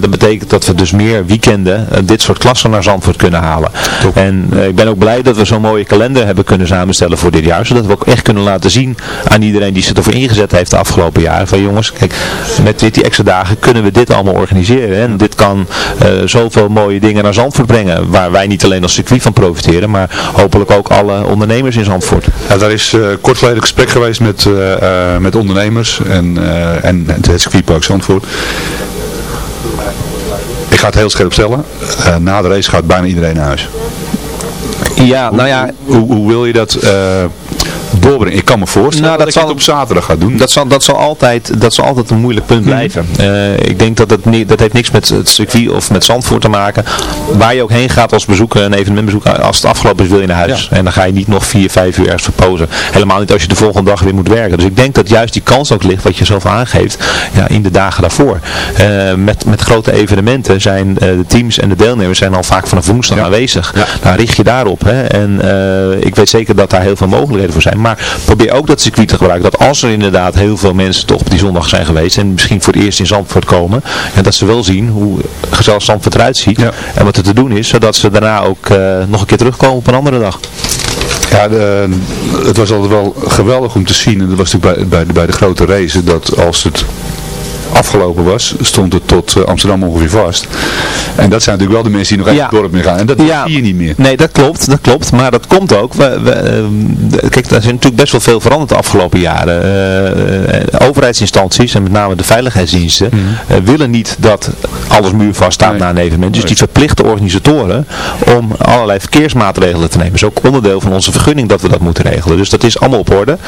dat betekent dat we dus meer weekenden dit soort klassen naar Zandvoort kunnen halen. En ik ben ook blij dat we zo'n mooie kalender hebben kunnen samenstellen voor dit jaar. Zodat we ook echt kunnen laten zien aan iedereen die zich ervoor ingezet heeft de afgelopen jaren. Van jongens, kijk, met dit, die extra dagen kunnen we dit allemaal organiseren. En dit kan eh, zoveel mooie dingen naar Zandvoort brengen. Waar wij niet alleen als circuit van profiteren, maar hopelijk ook alle ondernemers in Zandvoort. Ja, daar is eh, kort geleden gesprek geweest met, eh, met ondernemers en, en het circuitpark Zandvoort. Ik ga het heel scherp stellen. Na de race gaat bijna iedereen naar huis. Ja, nou ja, Hoe, hoe wil je dat eh, doorbrengen? Ik kan me voorstellen Nou, dat, dat je zal- het op zaterdag gaat doen. Dat zal, dat, zal altijd, dat zal altijd een moeilijk punt blijven. Eh, ik denk dat het niet, dat heeft niks met het circuit of met Zandvoort te maken. Waar je ook heen gaat als bezoeker, een evenementbezoeker, als het afgelopen is wil je naar huis. En dan ga je niet nog vier, vijf uur ergens verpozen. Helemaal niet als je de volgende dag weer moet werken. Dus ik denk dat juist die kans ook ligt, wat je zelf aangeeft, ja, in de dagen daarvoor. Eh, met, met grote evenementen zijn eh, de teams en de deelnemers zijn al vaak vanaf woensdag aanwezig. Nou, richt je daarop. Hè? En ik weet zeker dat daar heel veel mogelijkheden voor zijn. Maar probeer ook dat circuit te gebruiken. Dat als er inderdaad heel veel mensen toch op die zondag zijn geweest. En misschien voor het eerst in Zandvoort komen. En dat ze wel zien hoe gezellig Zandvoort eruit ziet. En wat er te doen is. Zodat ze daarna ook eh, nog een keer terugkomen op een andere dag. Ja, de- het was altijd wel geweldig om te zien. En dat was natuurlijk bij, bij, de, bij de grote race. Dat als het afgelopen was, stond het tot eh, Amsterdam ongeveer vast. En dat zijn natuurlijk wel de mensen die nog even Ja. het dorp meer gaan. En dat Ja. zie je niet meer. Nee, dat klopt, dat klopt. Maar dat komt ook. We, we, ehm, kijk, er is natuurlijk best wel veel veranderd de afgelopen jaren. Eh, eh, overheidsinstanties en met name de veiligheidsdiensten eh, willen niet dat alles muurvast staat na een evenement. Dus die verplichten organisatoren om allerlei verkeersmaatregelen te nemen. Dat is ook onderdeel van onze vergunning dat we dat moeten regelen. Dus dat is allemaal op orde.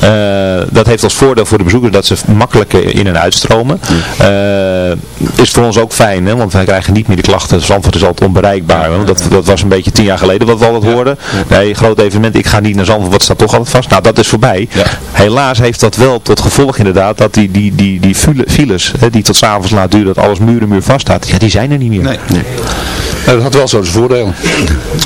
Eh, dat heeft als voordeel voor de bezoekers dat ze makkelijk in en uitstromen. Komen. Eh, is voor ons ook fijn, hè, want wij krijgen niet meer de klachten. Zandvoort is altijd onbereikbaar. Want dat, dat was een beetje tien jaar geleden wat we altijd hoorden. Nee, groot evenement, ik ga niet naar Zandvoort, wat staat toch altijd vast? Nou, dat is voorbij. Helaas heeft dat wel tot gevolg inderdaad dat die, die, die, die file- files, hè, die tot s'avonds laat duren, dat alles muur en muur vast staat, ja, die zijn er niet meer. Nee. Nou, dat had wel zo zijn voordelen.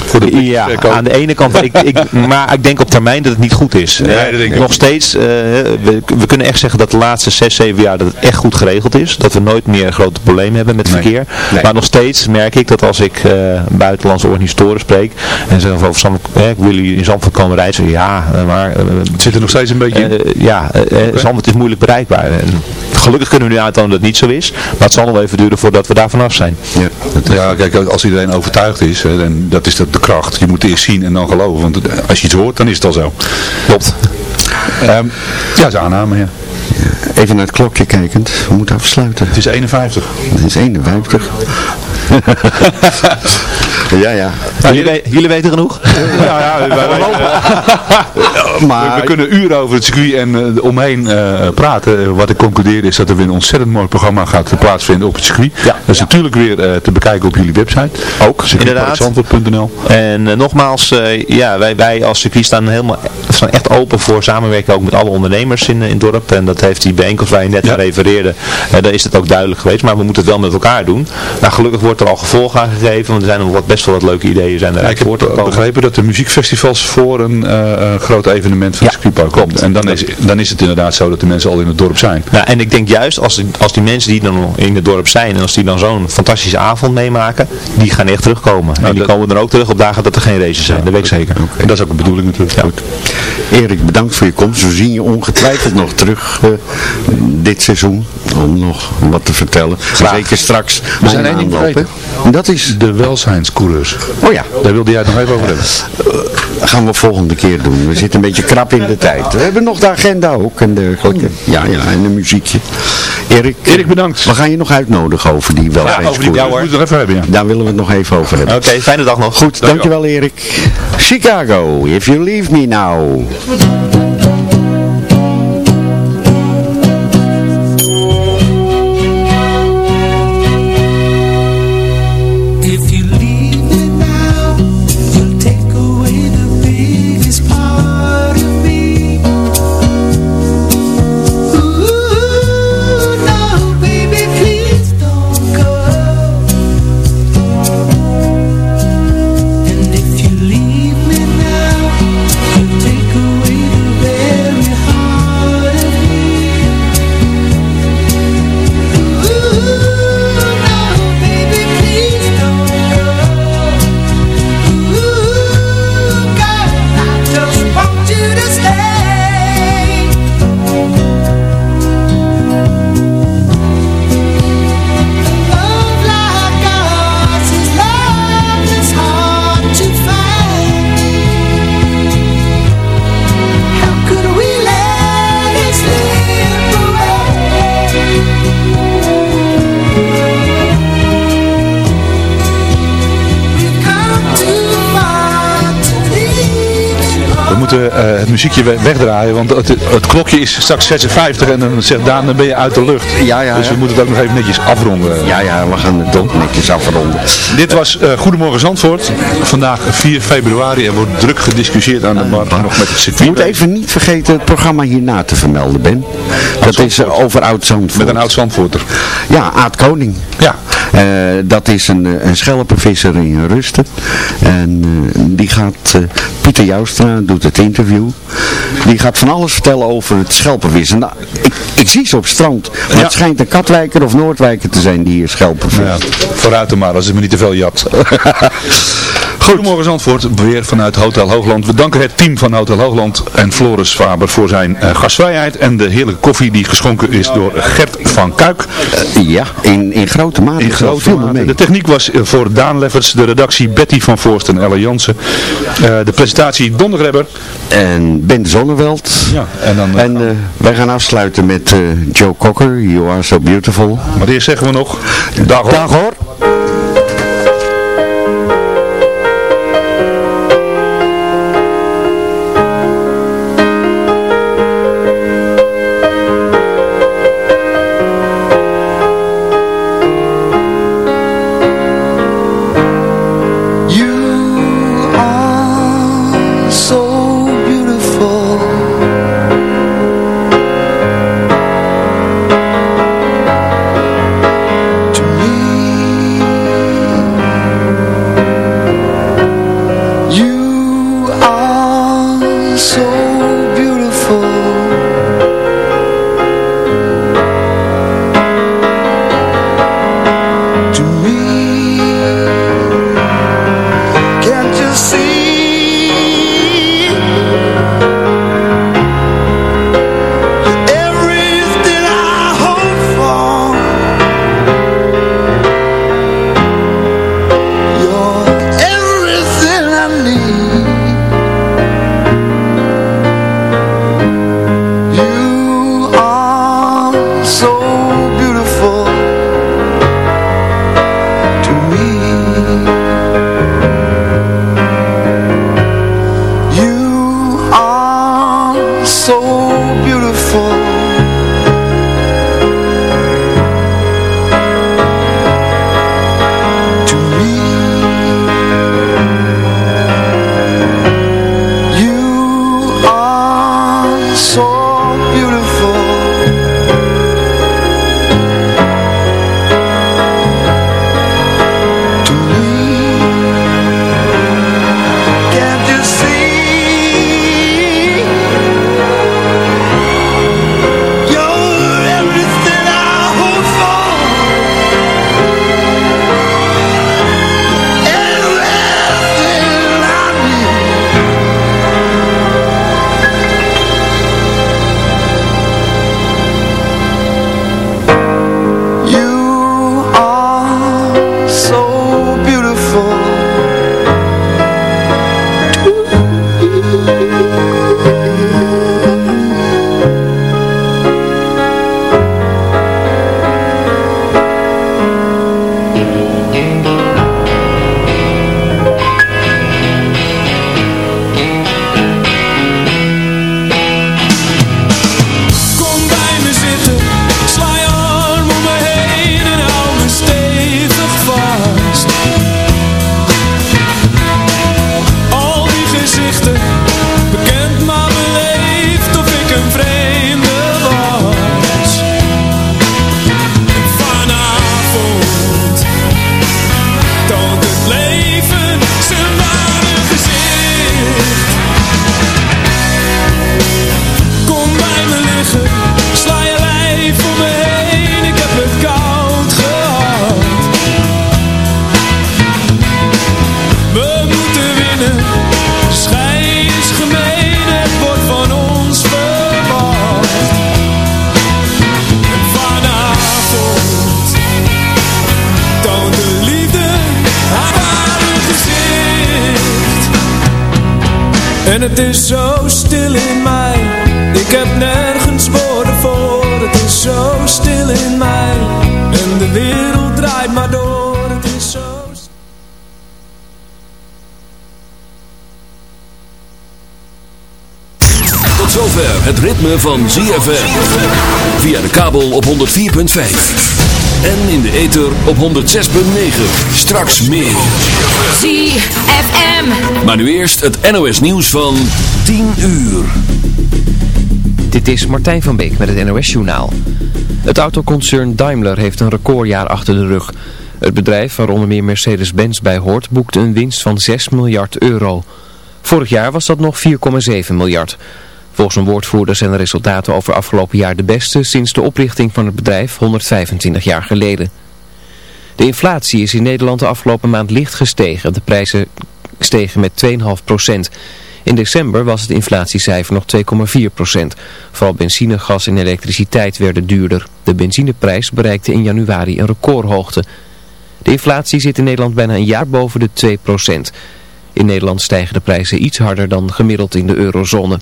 Voor de Ja, verkoop. aan de ene kant, ik, ik, maar ik denk op termijn dat het niet goed is. Nee, dat denk ik Nog steeds, eh, we, we kunnen echt zeggen dat de laatste 6, 7 jaar dat het echt goed geregeld is. Dat we nooit meer grote problemen hebben met Nee. verkeer. Nee. Maar nog steeds merk ik dat als ik eh, buitenlandse organisatoren spreek en zeggen van, eh, willen jullie in Zandvoort komen reizen? Ja, eh, maar... Het zit er nog steeds een beetje in. ja, eh, Zandvoort is moeilijk bereikbaar. En gelukkig kunnen we nu aantonen dat het niet zo is. Maar het zal nog even duren voordat we daar vanaf zijn. Ja, dat Ja, kijk, als iedereen overtuigd is, hè, en dat is de, de kracht. Je moet eerst zien en dan geloven. Want als je iets hoort, dan is het al zo. Klopt. Ehm, ja, is aanname, ja. Even naar het klokje kijkend. We moeten afsluiten. Het is 51. Het is 51. ja, ja. Jullie, we- jullie weten genoeg? Ja, ja, wij- wij- we, Maar we kunnen uren over het circuit en eh, omheen eh, praten. Wat ik concludeer is dat er weer een ontzettend mooi programma gaat plaatsvinden op het circuit. Ja. Dat is natuurlijk weer eh, te bekijken op jullie website. Ook, inderdaad. circuitparkzandvoort.nl. En eh, nogmaals, eh, ja, wij, wij als circuit staan, helemaal, staan echt open voor samenwerken ook met alle ondernemers in, eh, in het dorp. En dat heeft die bijeenkomst waar je net Ja. aan refereerde, eh, daar is het ook duidelijk geweest. Maar we moeten het wel met elkaar doen. Nou, gelukkig wordt er al gevolg aan gegeven, want er zijn nog wat, best wel wat leuke ideeën zijn Ja, eruit ik heb voortgekomen. begrepen dat de muziekfestivals voor een eh, eh, groot evenement van Ja, het circuitpark komt. En dan is, dan is het inderdaad zo dat de mensen al in het dorp zijn. Nou, en ik denk juist als, die- als die mensen die dan in het dorp zijn en als die dan zo'n fantastische avond meemaken, die gaan echt terugkomen. en die dat- komen dan ook terug op dagen dat er geen races zijn, dat weet ik zeker. En dat is ook de bedoeling natuurlijk. Goed. Erik, bedankt voor je komst. We zien je ongetwijfeld nog terug eh, dit seizoen. Om nog wat te vertellen. Zeker straks. We zijn één ding hè. Dat is... De welzijnscoureurs. Oh ja, Daar wilde jij het nog even over hebben. gaan we volgende keer doen. We zitten een beetje krap in de tijd. We hebben nog de agenda ook en dergelijke. Ja, ja, en een muziekje. Erik, Erik, bedankt. we gaan je nog uitnodigen over die Ja, over die ja, hoor. Even hebben, ja. Daar willen we het nog even over hebben. Oké, fijne dag nog. Goed, dankjewel Erik. Chicago, if you leave me now. Muziekje we- wegdraaien, want het, het klokje is straks 56 en dan zegt Daan, dan ben je uit de lucht. Ja, ja, dus we ja. moeten het ook nog even netjes afronden. Ja, ja, we gaan het ook netjes afronden. Dit was eh, Goedemorgen Zandvoort. Vandaag 4 februari. Er wordt druk gediscussieerd aan de bar nog met het Je moet even niet vergeten het programma hierna te vermelden, Ben. Dat is eh, over Oud-Zandvoort. Met een oud Zandvoorter. Ja, Aad Koning. Ja. Eh, dat is een, eh, een schelpenvisser in Rusten. En eh, die gaat, Pieter Joustra doet het interview. Die gaat van alles vertellen over het schelpenvissen. Nou, ik, ik zie ze op het strand. Maar Ja. het schijnt een Katwijker of Noordwijker te zijn die hier schelpen Ja, vist. vooruit dan maar, als het me niet te veel jat. Goedemorgen Zandvoort, weer vanuit Hotel Hoogland. We danken het team van Hotel Hoogland en Floris Faber voor zijn eh, gastvrijheid en de heerlijke koffie die geschonken is door Gert van Kuik. Eh, ja, in, in grote mate. In grote mate. mee. De techniek was eh, voor Daan Leffers, de redactie Betty van Voorst en Elle Jansen. De presentatie Don Grebber. En Ben Zonneveld. Ja, en dan, eh, En eh, wij gaan afsluiten met eh, Joe Cocker, You Are So Beautiful. maar eerst zeggen we nog, dag hoor. Dag hoor. Tot zover het ritme van ZFM. Via de kabel op 104.5. En in de ether op 106.9. Straks meer. ZFM. Maar nu eerst het NOS nieuws van 10 uur. Dit is Martijn van Beek met het NOS Journaal. Het autoconcern Daimler heeft een recordjaar achter de rug. Het bedrijf, waar onder meer Mercedes-Benz bij hoort, boekte een winst van 6 miljard euro. Vorig jaar was dat nog 4,7 miljard. Volgens een woordvoerder zijn de resultaten over afgelopen jaar de beste sinds de oprichting van het bedrijf 125 jaar geleden. De inflatie is in Nederland de afgelopen maand licht gestegen. De prijzen stegen met 2,5 procent. In december was het inflatiecijfer nog 2,4 procent. Vooral benzine, gas en elektriciteit werden duurder. De benzineprijs bereikte in januari een recordhoogte. De inflatie zit in Nederland bijna een jaar boven de 2 procent. In Nederland stijgen de prijzen iets harder dan gemiddeld in de eurozone.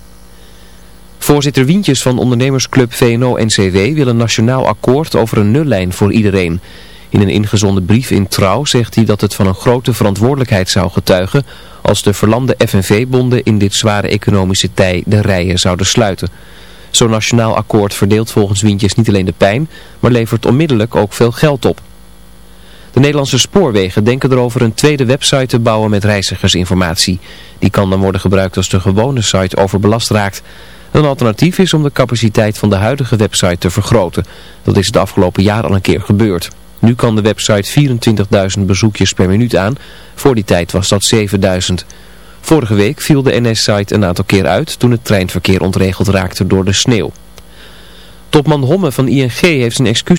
Voorzitter Wientjes van ondernemersclub VNO-NCW wil een nationaal akkoord over een nullijn voor iedereen. In een ingezonden brief in Trouw zegt hij dat het van een grote verantwoordelijkheid zou getuigen als de verlamde FNV-bonden in dit zware economische tij de rijen zouden sluiten. Zo'n nationaal akkoord verdeelt volgens Wientjes niet alleen de pijn, maar levert onmiddellijk ook veel geld op. De Nederlandse spoorwegen denken erover een tweede website te bouwen met reizigersinformatie. Die kan dan worden gebruikt als de gewone site overbelast raakt. Een alternatief is om de capaciteit van de huidige website te vergroten. Dat is het afgelopen jaar al een keer gebeurd. Nu kan de website 24.000 bezoekjes per minuut aan. Voor die tijd was dat 7.000. Vorige week viel de NS-site een aantal keer uit toen het treinverkeer ontregeld raakte door de sneeuw. Topman Homme van ING heeft zijn excuus